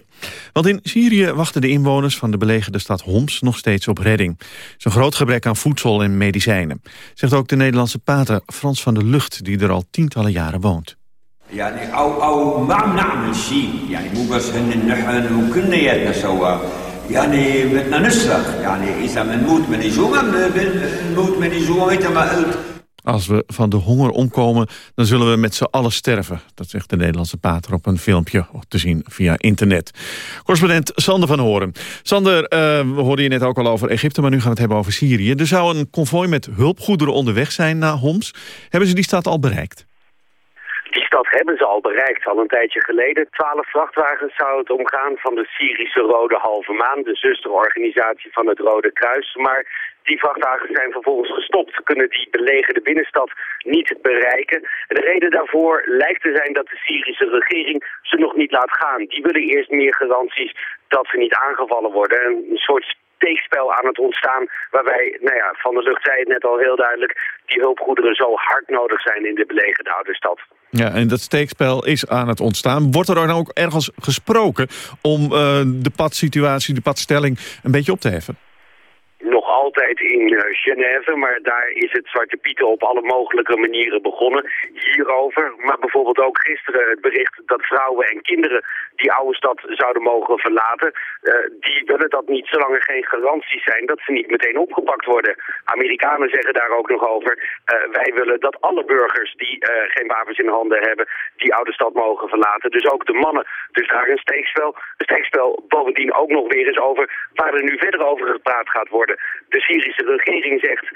Want in Syrië wachten de inwoners van de belegerde stad Homs nog steeds op redding. Er is een groot gebrek aan voedsel en medicijnen. Zegt ook de Nederlandse pater Frans van der Lucht... die er al tientallen jaren woont. يعني بدنا نصرخ يعني إذا بنموت من الجوع بنموت من الجوع مثل ما قلت Als we van de honger omkomen, dan zullen we met z'n allen sterven. Dat zegt de Nederlandse pater op een filmpje te zien via internet. Correspondent Sander van Horen. Sander, uh, we hoorden je net ook al over Egypte, maar nu gaan we het hebben over Syrië. Er zou een konvooi met hulpgoederen onderweg zijn naar Homs. Hebben ze die stad al bereikt? Stad hebben ze al bereikt, al een tijdje geleden. Twaalf vrachtwagens zou het omgaan van de Syrische Rode Halve Maan, de zusterorganisatie van het Rode Kruis. Maar die vrachtwagens zijn vervolgens gestopt, kunnen die belegerde binnenstad niet bereiken. De reden daarvoor lijkt te zijn dat de Syrische regering ze nog niet laat gaan. Die willen eerst meer garanties dat ze niet aangevallen worden. Een soort steekspel aan het ontstaan. Waarbij, nou ja, Van der Lucht zei het net al heel duidelijk... die hulpgoederen zo hard nodig zijn in de belegerde oude stad. Ja, en dat steekspel is aan het ontstaan. Wordt er dan ook ergens gesproken om uh, de padsituatie, de padstelling een beetje op te heffen? Nog altijd in uh, Genève, maar daar is het Zwarte Pieten op alle mogelijke manieren begonnen hierover. Maar bijvoorbeeld ook gisteren het bericht dat vrouwen en kinderen die oude stad zouden mogen verlaten. Uh, die willen dat niet zolang er geen garanties zijn dat ze niet meteen opgepakt worden. Amerikanen zeggen daar ook nog over. Uh, wij willen dat alle burgers die geen wapens in handen hebben die oude stad mogen verlaten. Dus ook de mannen. Dus daar een steekspel. Een steekspel bovendien ook nog weer eens over waar er nu verder over gepraat gaat worden. De Syrische regering zegt, uh,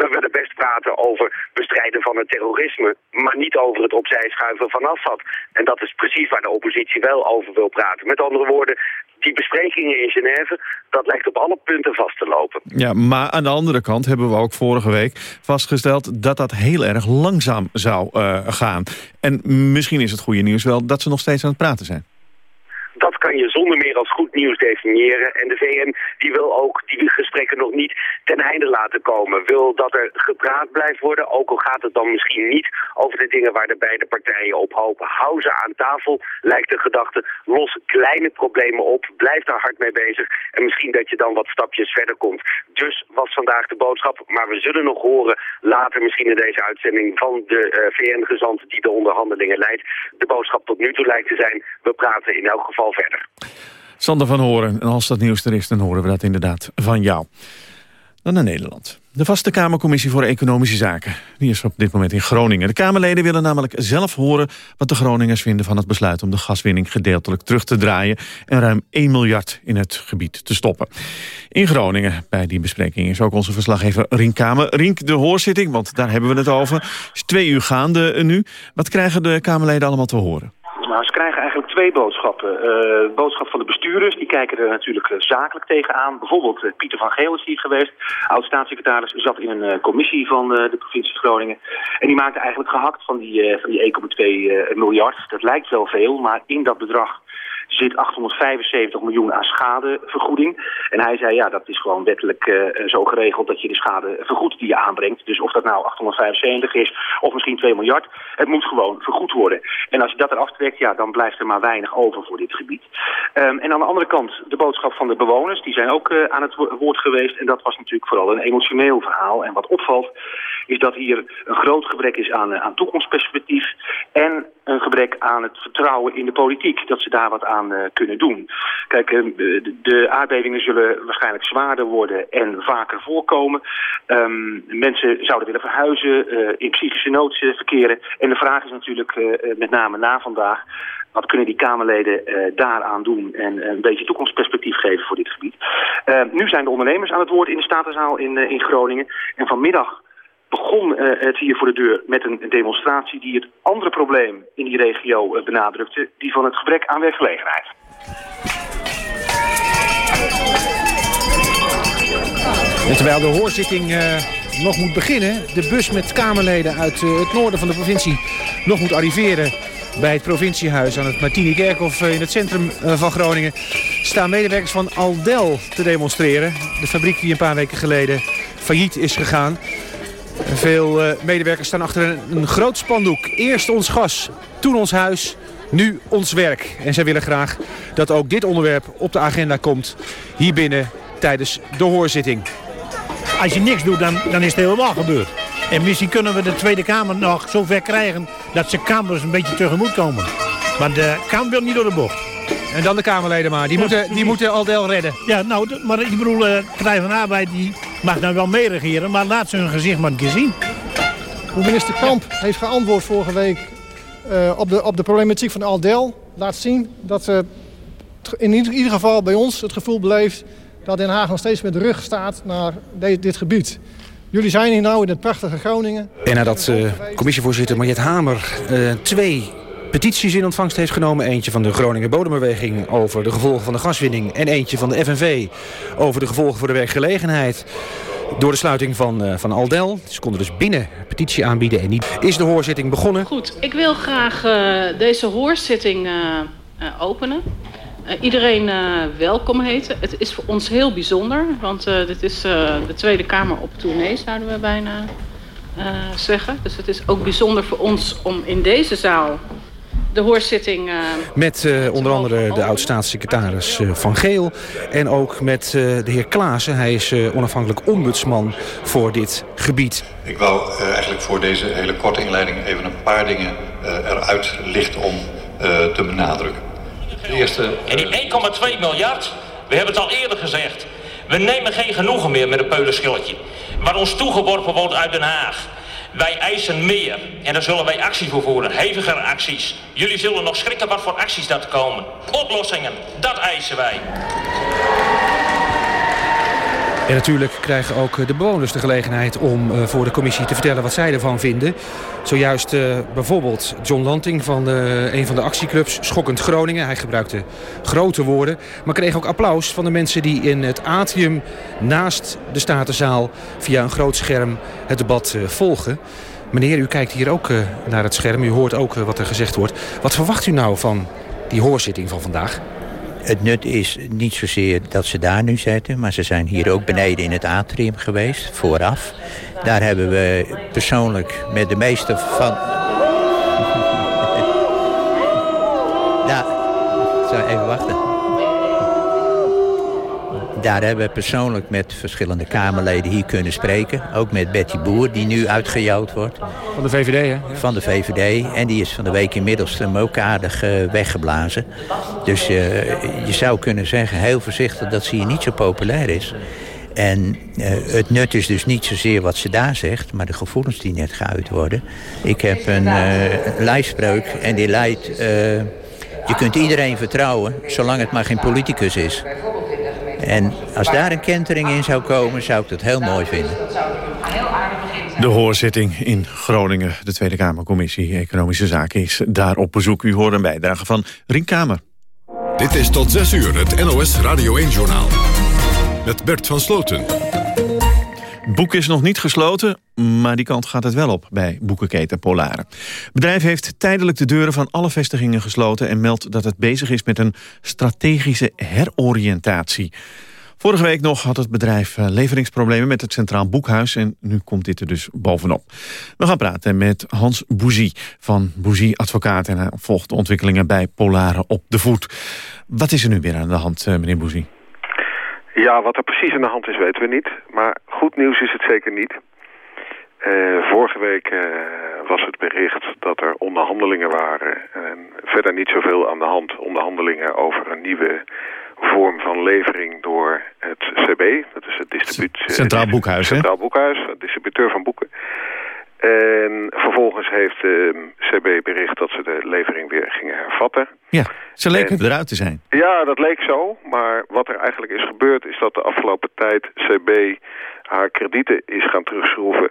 we willen best praten over bestrijden van het terrorisme, maar niet over het opzij schuiven van Assad. En dat is precies waar de oppositie wel over wil praten. Met andere woorden, die besprekingen in Genève, dat lijkt op alle punten vast te lopen. Ja, maar aan de andere kant hebben we ook vorige week vastgesteld dat dat heel erg langzaam zou uh, gaan. En misschien is het goede nieuws wel dat ze nog steeds aan het praten zijn dat kan je zonder meer als goed nieuws definiëren. En de VN die wil ook die gesprekken nog niet ten einde laten komen. Wil dat er gepraat blijft worden, ook al gaat het dan misschien niet over de dingen waar de beide partijen op hopen. Hou ze aan tafel, lijkt de gedachte. Los kleine problemen op, blijf daar hard mee bezig. En misschien dat je dan wat stapjes verder komt. Dus was vandaag de boodschap, maar we zullen nog horen later misschien in deze uitzending van de uh, VN-gezant die de onderhandelingen leidt. De boodschap tot nu toe lijkt te zijn, we praten in elk geval verder. Sander van Horen, en als dat nieuws er is, dan horen we dat inderdaad van jou. Dan naar Nederland. De vaste Kamercommissie voor Economische Zaken. Die is op dit moment in Groningen. De Kamerleden willen namelijk zelf horen wat de Groningers vinden van het besluit om de gaswinning gedeeltelijk terug te draaien en ruim 1 miljard in het gebied te stoppen. In Groningen bij die bespreking is ook onze verslaggever Rink Kamer. Rink, de hoorzitting, want daar hebben we het over, is twee uur gaande nu. Wat krijgen de Kamerleden allemaal te horen? Nou, ze krijgen eigenlijk twee boodschappen. Uh, boodschap van de bestuurders, die kijken er natuurlijk uh, zakelijk tegenaan. Bijvoorbeeld uh, Pieter van Geel is hier geweest. Oud-staatssecretaris zat in een commissie van de provincie Groningen. En die maakte eigenlijk gehakt van die, van die 1,2 miljard. Dat lijkt wel veel, maar in dat bedrag zit 875 miljoen aan schadevergoeding. En hij zei, ja, dat is gewoon wettelijk uh, zo geregeld dat je de schade vergoedt die je aanbrengt. Dus of dat nou 875 is of misschien 2 miljard, het moet gewoon vergoed worden. En als je dat eraf trekt, ja, dan blijft er maar weinig over voor dit gebied. Um, en aan de andere kant de boodschap van de bewoners, die zijn ook uh, aan het woord geweest. En dat was natuurlijk vooral een emotioneel verhaal. En wat opvalt, is dat hier een groot gebrek is aan, aan toekomstperspectief en een gebrek aan het vertrouwen in de politiek, dat ze daar wat aan uh, kunnen doen. Kijk, uh, de, de, aardbevingen zullen waarschijnlijk zwaarder worden en vaker voorkomen. Um, mensen zouden willen verhuizen, in psychische nood verkeren. En de vraag is natuurlijk met name na vandaag, wat kunnen die Kamerleden daaraan doen en een beetje toekomstperspectief geven voor dit gebied. Uh, nu zijn de ondernemers aan het woord in de Statenzaal in, in Groningen. En vanmiddag begon uh, het hier voor de deur met een demonstratie die het andere probleem in die regio uh, benadrukte, die van het gebrek aan werkgelegenheid. En terwijl de hoorzitting uh, nog moet beginnen... de bus met Kamerleden uit het noorden van de provincie nog moet arriveren... bij het provinciehuis aan het Martini Kerkhof in het centrum van Groningen... staan medewerkers van Aldel te demonstreren. De fabriek die een paar weken geleden failliet is gegaan. Veel uh, medewerkers staan achter een, een groot spandoek. Eerst ons gas, toen ons huis, nu ons werk. En zij willen graag dat ook dit onderwerp op de agenda komt hier binnen tijdens de hoorzitting. Als je niks doet, dan, dan is het helemaal gebeurd. En misschien kunnen we de Tweede Kamer nog zover krijgen dat ze Kamers een beetje tegemoet komen. Maar de Kamer wil niet door de bocht. En dan de Kamerleden maar. Die, moeten, die moeten Aldel redden. Ja, nou, maar ik bedoel, uh, Partij van Arbeid die mag nou wel meeregeren, maar laat ze hun gezicht maar een keer zien. Minister Kamp heeft geantwoord vorige week uh, op, de, op de problematiek van Aldel. Laat zien dat uh, in ieder, ieder, geval bij ons het gevoel beleeft dat Den Haag nog steeds met de rug staat naar de, dit gebied. Jullie zijn hier nou in het prachtige Groningen. En nadat uh, commissievoorzitter Mariette Hamer twee petities in ontvangst heeft genomen. Eentje van de Groningen Bodembeweging over de gevolgen van de gaswinning. En eentje van de FNV over de gevolgen voor de werkgelegenheid. Door de sluiting van, uh, van Aldel. Ze konden dus binnen petitie aanbieden en niet. Is de hoorzitting begonnen? Goed, ik wil graag uh, deze hoorzitting uh, openen. iedereen welkom heten. Het is voor ons heel bijzonder. Want dit is de Tweede Kamer op tournee, zouden we bijna zeggen. Dus het is ook bijzonder voor ons om in deze zaal de hoorzitting... Uh, met uh, onder andere de oud-staatssecretaris uh, Van Geel. En ook met de heer Klaassen. Hij is onafhankelijk ombudsman voor dit gebied. Ik wou eigenlijk voor deze hele korte inleiding even een paar dingen eruit lichten om te benadrukken. De eerste... En die 1,2 miljard, we hebben het al eerder gezegd... we nemen geen genoegen meer met een peulenschilletje. Wat ons toegeworpen wordt uit Den Haag... Wij eisen meer en daar zullen wij actie voor voeren, hevigere acties. Jullie zullen nog schrikken wat voor acties dat komen. Oplossingen, dat eisen wij. En natuurlijk krijgen ook de bewoners de gelegenheid om uh, voor de commissie te vertellen wat zij ervan vinden. Zojuist uh, bijvoorbeeld John Lanting van de, een van de actieclubs Schokkend Groningen. Hij gebruikte grote woorden, maar kreeg ook applaus van de mensen die in het atrium naast de Statenzaal via een groot scherm het debat volgen. Meneer, u kijkt hier ook naar het scherm. U hoort ook wat er gezegd wordt. Wat verwacht u nou van die hoorzitting van vandaag? Het nut is niet zozeer dat ze daar nu zitten... maar ze zijn hier ook beneden in het atrium geweest, vooraf. Daar hebben we persoonlijk met de meeste van... nou, zou even wachten. Daar hebben we persoonlijk met verschillende Kamerleden hier kunnen spreken. Ook met Betty Boer, die nu uitgejouwd wordt. Van de VVD, hè? Ja. Van de VVD. En die is van de week in Middelstum ook aardig uh, weggeblazen. Dus uh, je zou kunnen zeggen, heel voorzichtig, dat ze hier niet zo populair is. En uh, het nut is dus niet zozeer wat ze daar zegt... maar de gevoelens die net geuit worden. Ik heb een lijfspreuk en die leidt... je kunt iedereen vertrouwen, zolang het maar geen politicus is. En als daar een kentering in zou komen, zou ik dat heel mooi vinden. De hoorzitting in Groningen, de Tweede Kamercommissie Economische Zaken, is daar op bezoek. U hoort een bijdrage van Rien Kamer. Dit is tot 6 uur het NOS Radio 1-journaal. Met Bert van Sloten. Boek is nog niet gesloten, maar die kant gaat het wel op bij boekenketen Polare. Het bedrijf heeft tijdelijk de deuren van alle vestigingen gesloten... en meldt dat het bezig is met een strategische heroriëntatie. Vorige week nog had het bedrijf eh, leveringsproblemen met het Centraal Boekhuis... en nu komt dit er dus bovenop. We gaan praten met Hans Bouzy van Bouzy Advocaat... en hij volgt de ontwikkelingen bij Polare op de voet. Wat is er nu weer aan de hand, eh, meneer Bouzy? Ja, wat er precies aan de hand is weten we niet. Maar goed nieuws is het zeker niet. Uh, vorige week uh, was het bericht dat er onderhandelingen waren. En verder niet zoveel aan de hand. Onderhandelingen over een nieuwe vorm van levering door het CB. Dat is het distributie... Centraal Boekhuis, hè? Centraal Boekhuis, distributeur van boeken. En vervolgens heeft de CB bericht dat ze de levering weer gingen hervatten. Ja, ze leken en, eruit te zijn. Ja, dat leek zo. Maar wat er eigenlijk is gebeurd is dat de afgelopen tijd CB haar kredieten is gaan terugschroeven.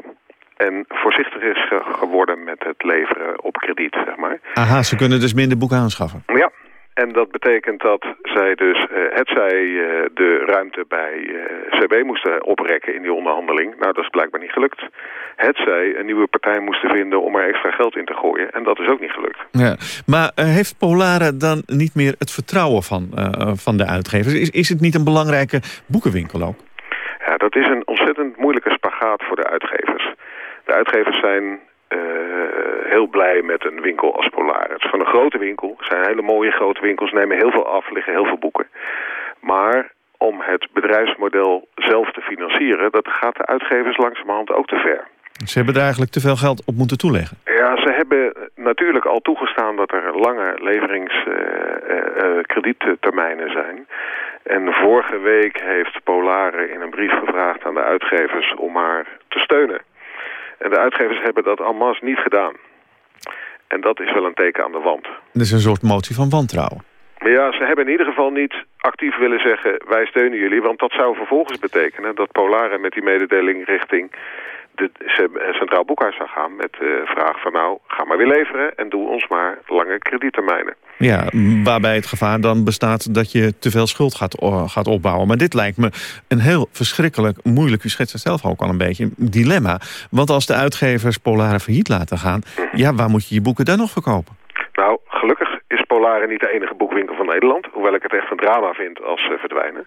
En voorzichtig is geworden met het leveren op krediet, zeg maar. Aha, ze kunnen dus minder boeken aanschaffen. Ja, En dat betekent dat zij dus, uh, het zij uh, de ruimte bij uh, CB moesten oprekken in die onderhandeling. Nou, dat is blijkbaar niet gelukt. Het zij een nieuwe partij moesten vinden om er extra geld in te gooien. En dat is ook niet gelukt. Ja, maar heeft Polare dan niet meer het vertrouwen van, van de uitgevers? Is, is het niet een belangrijke boekenwinkel ook? Ja, dat is een ontzettend moeilijke spagaat voor de uitgevers. De uitgevers zijn uh, heel blij met een winkel als Polar. Het is van een grote winkel. Het zijn hele mooie grote winkels, nemen heel veel af, liggen heel veel boeken. Maar om het bedrijfsmodel zelf te financieren... dat gaat de uitgevers langzamerhand ook te ver. Ze hebben er eigenlijk te veel geld op moeten toeleggen. Ja, ze hebben natuurlijk al toegestaan dat er lange leveringskrediettermijnen uh, uh, zijn. En vorige week heeft Polare in een brief gevraagd aan de uitgevers om haar te steunen. En de uitgevers hebben dat en masse niet gedaan. En dat is wel een teken aan de wand. Is een soort motie van wantrouwen. Maar ja, ze hebben in ieder geval niet actief willen zeggen... wij steunen jullie, want dat zou vervolgens betekenen... dat Polare met die mededeling richting de Centraal Boekhuis zou gaan... met de vraag van nou, ga maar weer leveren... en doe ons maar lange krediettermijnen. Ja, waarbij het gevaar dan bestaat dat je te veel schuld gaat, gaat opbouwen. Maar dit lijkt me een heel verschrikkelijk moeilijk... u schetst het zelf ook al een beetje, een dilemma. Want als de uitgevers Polare failliet laten gaan... ja, waar moet je je boeken dan nog verkopen? Nou, gelukkig is Polare niet de enige boekwinkel van Nederland. Hoewel ik het echt een drama vind als ze verdwijnen.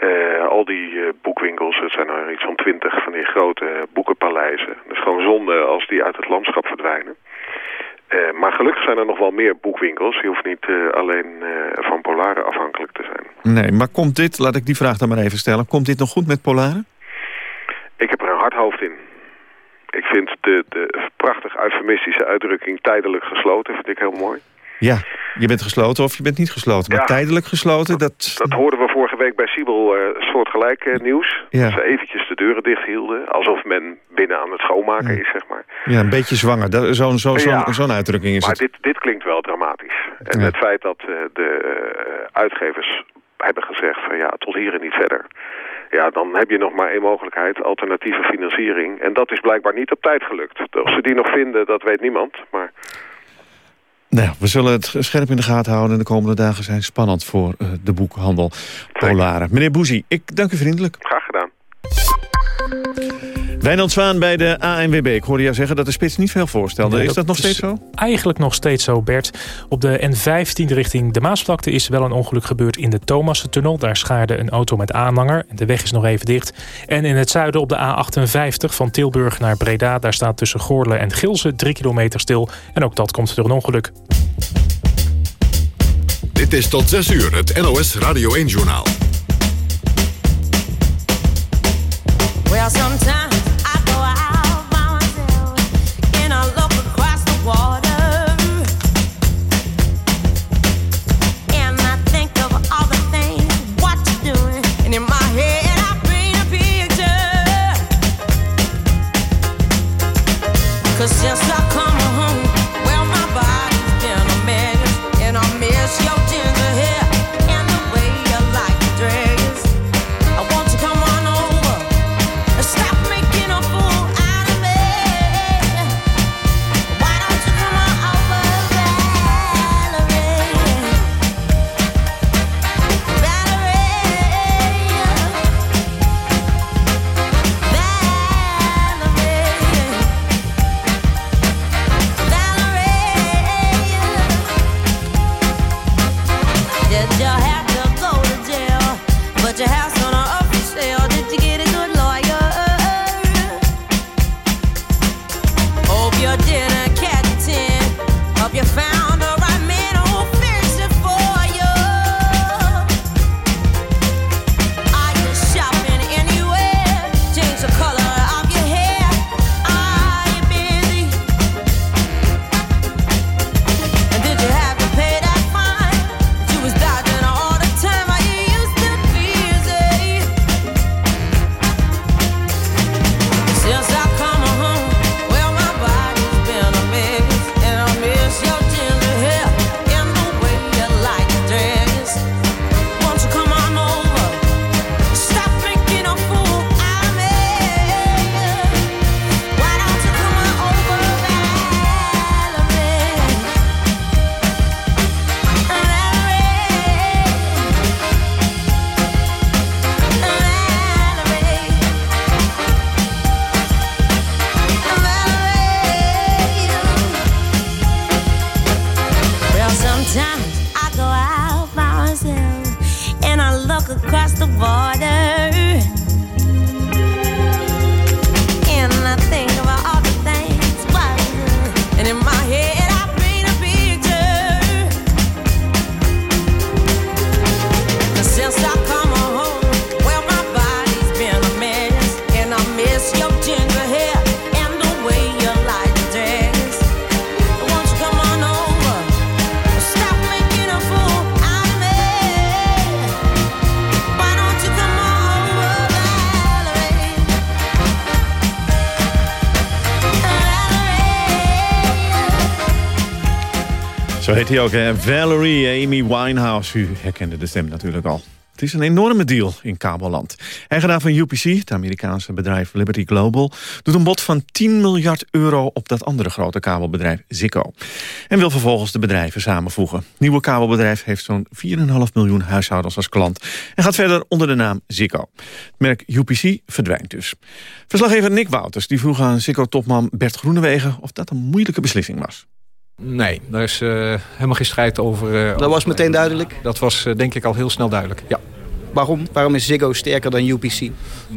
Uh, al die uh, boekwinkels, het zijn er iets van twintig van die grote boekenpaleizen. Het is gewoon zonde als die uit het landschap verdwijnen. Uh, maar gelukkig zijn er nog wel meer boekwinkels. Je hoeft niet alleen van Polare afhankelijk te zijn. Nee, maar komt dit, laat ik die vraag dan maar even stellen... komt dit nog goed met Polare? Ik heb er een hard hoofd in. Ik vind de, de prachtig eufemistische uitdrukking tijdelijk gesloten, vind ik heel mooi. Ja, je bent gesloten of je bent niet gesloten. Maar ja, tijdelijk gesloten, dat... Dat hoorden we vorige week bij Siebel uh, soortgelijk uh, nieuws. Ja. Dat ze eventjes de deuren dicht hielden. Alsof men binnen aan het schoonmaken ja. is, zeg maar. Ja, een beetje zwanger. Zo'n zo, zo, ja, zo uitdrukking is maar het. dit, dit klinkt wel dramatisch. En het feit dat uh, de uitgevers hebben gezegd van ja, tot hier en niet verder. Ja, dan heb je nog maar één mogelijkheid, alternatieve financiering. En dat is blijkbaar niet op tijd gelukt. Of ze die nog vinden, dat weet niemand. Maar... Nou, we zullen het scherp in de gaten houden. En de komende dagen zijn spannend voor uh, de boekhandel Polare. Meneer Boezie, ik dank u vriendelijk. Graag gedaan. Wijnand Zwaan bij de ANWB. Ik hoorde jou zeggen dat de spits niet veel voorstelde. Nee, is dat, dat nog steeds zo? Eigenlijk nog steeds zo, Bert. Op de N15 richting de Maasvlakte is wel een ongeluk gebeurd in de Thomassentunnel. Daar schaarde een auto met aanhanger. De weg is nog even dicht. En in het zuiden op de A58 van Tilburg naar Breda... daar staat tussen Goorle en Gilze 3 kilometer stil. En ook dat komt door een ongeluk. Dit is tot 6 uur het NOS Radio 1-journaal. Well, sometimes ook, hè? Valerie Amy Winehouse. U herkende de stem natuurlijk al. Het is een enorme deal in kabelland. Eigenaar van UPC, het Amerikaanse bedrijf Liberty Global... doet een bod van 10 miljard euro op dat andere grote kabelbedrijf Ziggo. En wil vervolgens de bedrijven samenvoegen. Het nieuwe kabelbedrijf heeft zo'n 4,5 miljoen huishoudens als klant... en gaat verder onder de naam Ziggo. Het merk UPC verdwijnt dus. Verslaggever Nick Wouters die vroeg aan Ziggo-topman Bert Groenewegen... of dat een moeilijke beslissing was. Nee, daar is uh, helemaal geen strijd over. Uh, dat was meteen duidelijk? Dat was uh, denk ik al heel snel duidelijk, ja. Waarom? Waarom is Ziggo sterker dan UPC?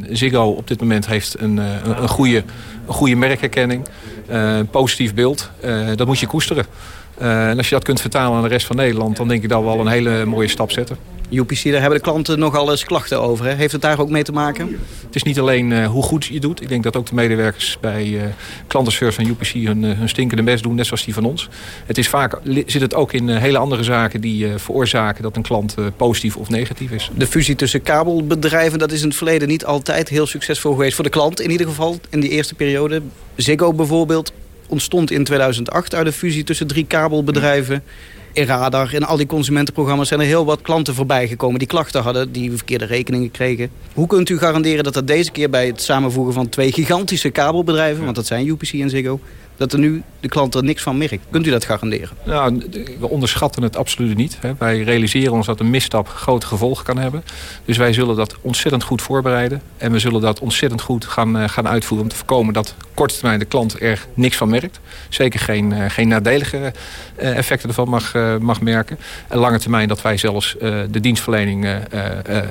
Ziggo op dit moment heeft een, een, een goede, een goede merkerkenning. een positief beeld. dat moet je koesteren. En als je dat kunt vertalen aan de rest van Nederland... dan denk ik dat we al een hele mooie stap zetten. UPC, daar hebben de klanten nogal eens klachten over. Hè? Heeft het daar ook mee te maken? Het is niet alleen uh, hoe goed je doet. Ik denk dat ook de medewerkers bij uh, klantenservice van UPC hun, hun stinkende best doen. Net zoals die van ons. Het is vaak, zit het ook in hele andere zaken die veroorzaken dat een klant positief of negatief is. De fusie tussen kabelbedrijven, dat is in het verleden niet altijd heel succesvol geweest. Voor de klant in ieder geval, in die eerste periode. Ziggo bijvoorbeeld ontstond in 2008 uit de fusie tussen drie kabelbedrijven in Radar en al die consumentenprogramma's zijn er heel wat klanten voorbij gekomen die klachten hadden, die verkeerde rekeningen kregen. Hoe kunt u garanderen dat dat deze keer bij het samenvoegen van twee gigantische kabelbedrijven, want dat zijn UPC en Ziggo, dat er nu de klant er niks van merkt. Kunt u dat garanderen? Nou, we onderschatten het absoluut niet. Wij realiseren ons dat een misstap grote gevolgen kan hebben. Dus wij zullen dat ontzettend goed voorbereiden. En we zullen dat ontzettend goed gaan, eh, gaan uitvoeren... om te voorkomen dat korte termijn de klant er niks van merkt. Zeker geen, eh, geen nadelige eh, effecten ervan mag, mag merken. En lange termijn dat wij zelfs de dienstverlening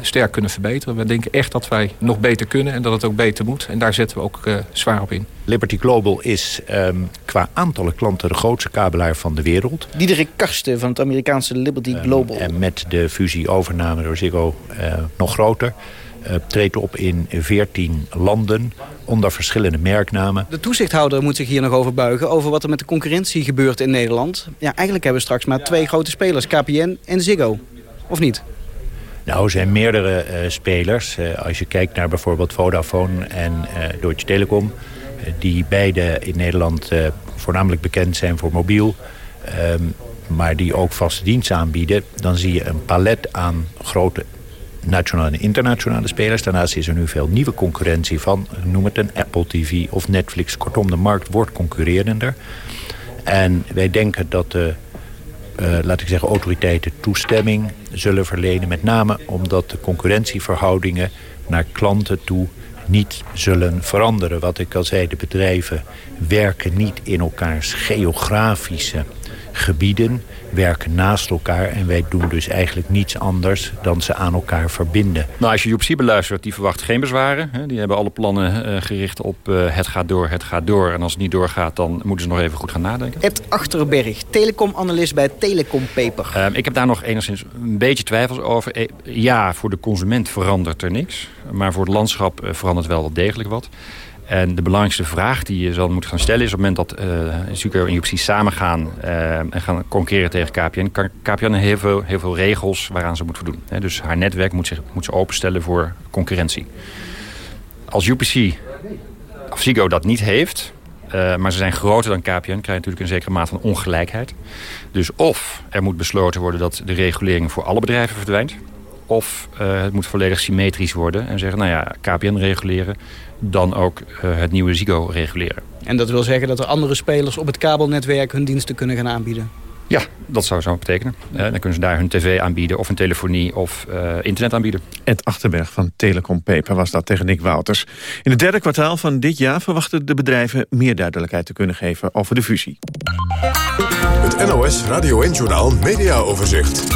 sterk kunnen verbeteren. We denken echt dat wij nog beter kunnen en dat het ook beter moet. En daar zetten we ook zwaar op in. Liberty Global is um, qua aantallen klanten de grootste kabelaar van de wereld. Diederik Karsten van het Amerikaanse Liberty Global. Um, en met de fusie-overname door Ziggo uh, nog groter. Uh, treedt op in 14 landen onder verschillende merknamen. De toezichthouder moet zich hier nog over buigen... over wat er met de concurrentie gebeurt in Nederland. Ja, eigenlijk hebben we straks maar twee grote spelers, KPN en Ziggo. Of niet? Nou, er zijn meerdere uh, spelers. Uh, als je kijkt naar bijvoorbeeld Vodafone en uh, Deutsche Telekom die beide in Nederland uh, voornamelijk bekend zijn voor mobiel... Um, maar die ook vaste dienst aanbieden... dan zie je een palet aan grote nationale en internationale spelers. Daarnaast is er nu veel nieuwe concurrentie van, noem het een Apple TV of Netflix. Kortom, de markt wordt concurrerender. En wij denken dat de, uh, laat ik zeggen, autoriteiten toestemming zullen verlenen. Met name omdat de concurrentieverhoudingen naar klanten toe niet zullen veranderen. Wat ik al zei, de bedrijven werken niet in elkaars geografische gebieden, werken naast elkaar... en wij doen dus eigenlijk niets anders dan ze aan elkaar verbinden. Nou, als je UPC beluistert, die verwacht geen bezwaren. Hè. Die hebben alle plannen uh, gericht op uh, het gaat door, het gaat door. En als het niet doorgaat, dan moeten ze nog even goed gaan nadenken. Ed Achterberg, telecomanalist bij Telecom Paper. Uh, ik heb daar nog enigszins een beetje twijfels over. Eh, ja, voor de consument verandert er niks. Maar voor het landschap verandert wel wat degelijk wat. En de belangrijkste vraag die je zal moeten gaan stellen... is op het moment dat uh, en UPC samen gaan... Uh, en gaan concurreren tegen KPN... KPN heel veel, heel veel regels waaraan ze moet voldoen. He, dus haar netwerk moet, zich, moet ze openstellen voor concurrentie. Als UPC of dat niet heeft... Uh, maar ze zijn groter dan KPN, krijg je natuurlijk een zekere mate van ongelijkheid. Dus of er moet besloten worden dat de regulering voor alle bedrijven verdwijnt... of het moet volledig symmetrisch worden en zeggen... nou ja, KPN reguleren, dan ook uh, het nieuwe Ziggo reguleren. En dat wil zeggen dat er andere spelers op het kabelnetwerk hun diensten kunnen gaan aanbieden? Ja, dat zou zo betekenen. Uh, dan kunnen ze daar hun tv aanbieden of een telefonie of uh, internet aanbieden. Ed Achterberg van Telecom Paper was dat tegen Nick Wouters. In het derde kwartaal van dit jaar verwachten de bedrijven meer duidelijkheid te kunnen geven over de fusie. Het NOS Radio 1 Journaal Media Overzicht.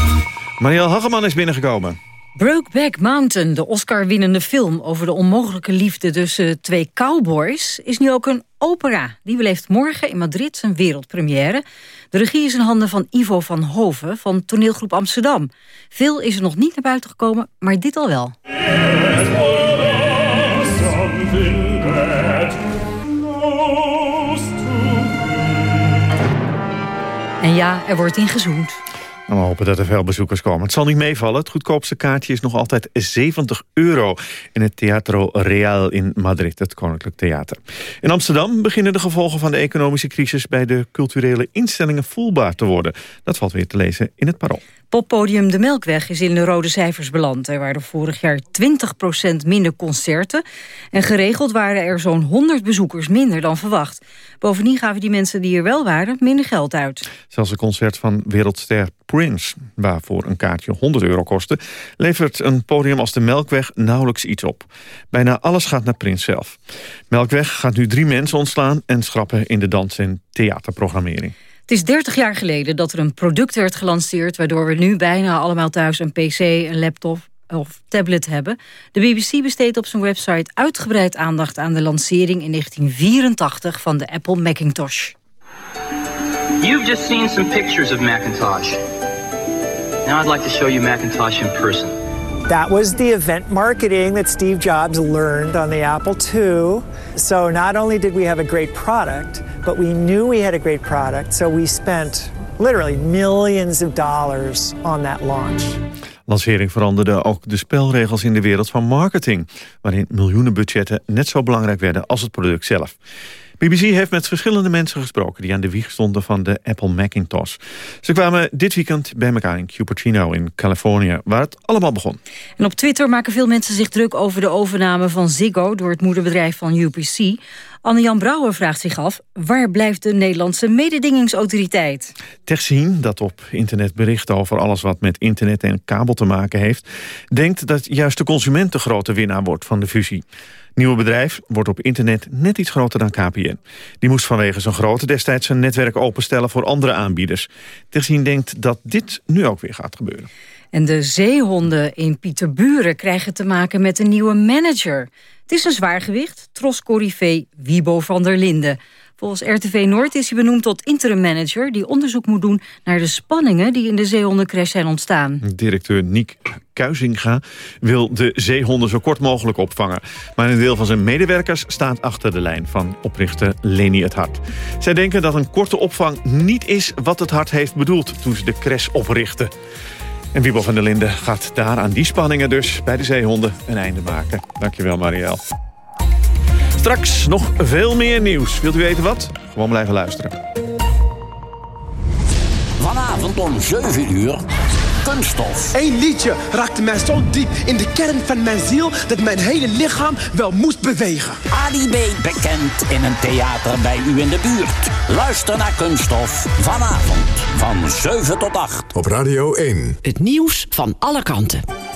Marielle Hageman is binnengekomen. Brokeback Mountain, de Oscar-winnende film over de onmogelijke liefde tussen twee cowboys, is nu ook een opera. Die beleeft morgen in Madrid zijn wereldpremière. De regie is in handen van Ivo van Hoven van toneelgroep Amsterdam. Veel is er nog niet naar buiten gekomen, maar dit al wel. En ja, er wordt in gezoend. We hopen dat er veel bezoekers komen. Het zal niet meevallen. Het goedkoopste kaartje is nog altijd 70 euro... in het Teatro Real in Madrid, het Koninklijk Theater. In Amsterdam beginnen de gevolgen van de economische crisis... bij de culturele instellingen voelbaar te worden. Dat valt weer te lezen in het Parool. Poppodium De Melkweg is in de rode cijfers beland. Er waren vorig jaar 20% minder concerten. En geregeld waren er zo'n 100 bezoekers minder dan verwacht. Bovendien gaven die mensen die er wel waren minder geld uit. Zelfs een concert van wereldster Prince, waarvoor een kaartje 100 euro kostte... levert een podium als de Melkweg nauwelijks iets op. Bijna alles gaat naar Prince zelf. Melkweg gaat nu drie mensen ontslaan... en schrappen in de dans- en theaterprogrammering. Het is 30 jaar geleden dat er een product werd gelanceerd... waardoor we nu bijna allemaal thuis een pc, een laptop of tablet hebben. De BBC besteedt op zijn website uitgebreid aandacht aan de lancering in 1984 van de Apple Macintosh. You've just seen some pictures of Macintosh. Now I'd like to show you Macintosh in person. That was the event marketing that Steve Jobs learned on the Apple II. So not only did we have a great product, but we knew we had a great product. So we spent literally millions of dollars on that launch. Lancering veranderde ook de spelregels in de wereld van marketing... waarin miljoenen budgetten net zo belangrijk werden als het product zelf. BBC heeft met verschillende mensen gesproken... die aan de wieg stonden van de Apple Macintosh. Ze kwamen dit weekend bij elkaar in Cupertino in Californië... waar het allemaal begon. En op Twitter maken veel mensen zich druk over de overname van Ziggo... door het moederbedrijf van UPC. Anne-Jan Brouwer vraagt zich af... waar blijft de Nederlandse mededingingsautoriteit? Techsien, dat op internet bericht over alles wat met internet en kabel te maken heeft... denkt dat juist de consument de grote winnaar wordt van de fusie. Nieuwe bedrijf wordt op internet net iets groter dan KPN. Die moest vanwege zijn grootte destijds zijn netwerk openstellen voor andere aanbieders. Techsien denkt dat dit nu ook weer gaat gebeuren. En de zeehonden in Pieterburen krijgen te maken met een nieuwe manager. Het is een zwaargewicht, tros Wiebo van der Linden. Volgens RTV Noord is hij benoemd tot interim manager... die onderzoek moet doen naar de spanningen die in de zeehondencrash zijn ontstaan. Directeur Niek Kuizinga wil de zeehonden zo kort mogelijk opvangen. Maar een deel van zijn medewerkers staat achter de lijn van oprichter Leni het Hart. Zij denken dat een korte opvang niet is wat het hart heeft bedoeld... toen ze de crash oprichtten. En Wiebo van der Linden gaat daar aan die spanningen dus bij de zeehonden een einde maken. Dankjewel, Marielle. Straks nog veel meer nieuws. Wilt u weten wat? Gewoon blijven luisteren. Vanavond om 7 uur. Kunststof. Eén liedje raakte mij zo diep in de kern van mijn ziel... dat mijn hele lichaam wel moest bewegen. Ali B. bekend in een theater bij u in de buurt. Luister naar Kunststof. Vanavond van 7 tot 8. Op Radio 1. Het nieuws van alle kanten.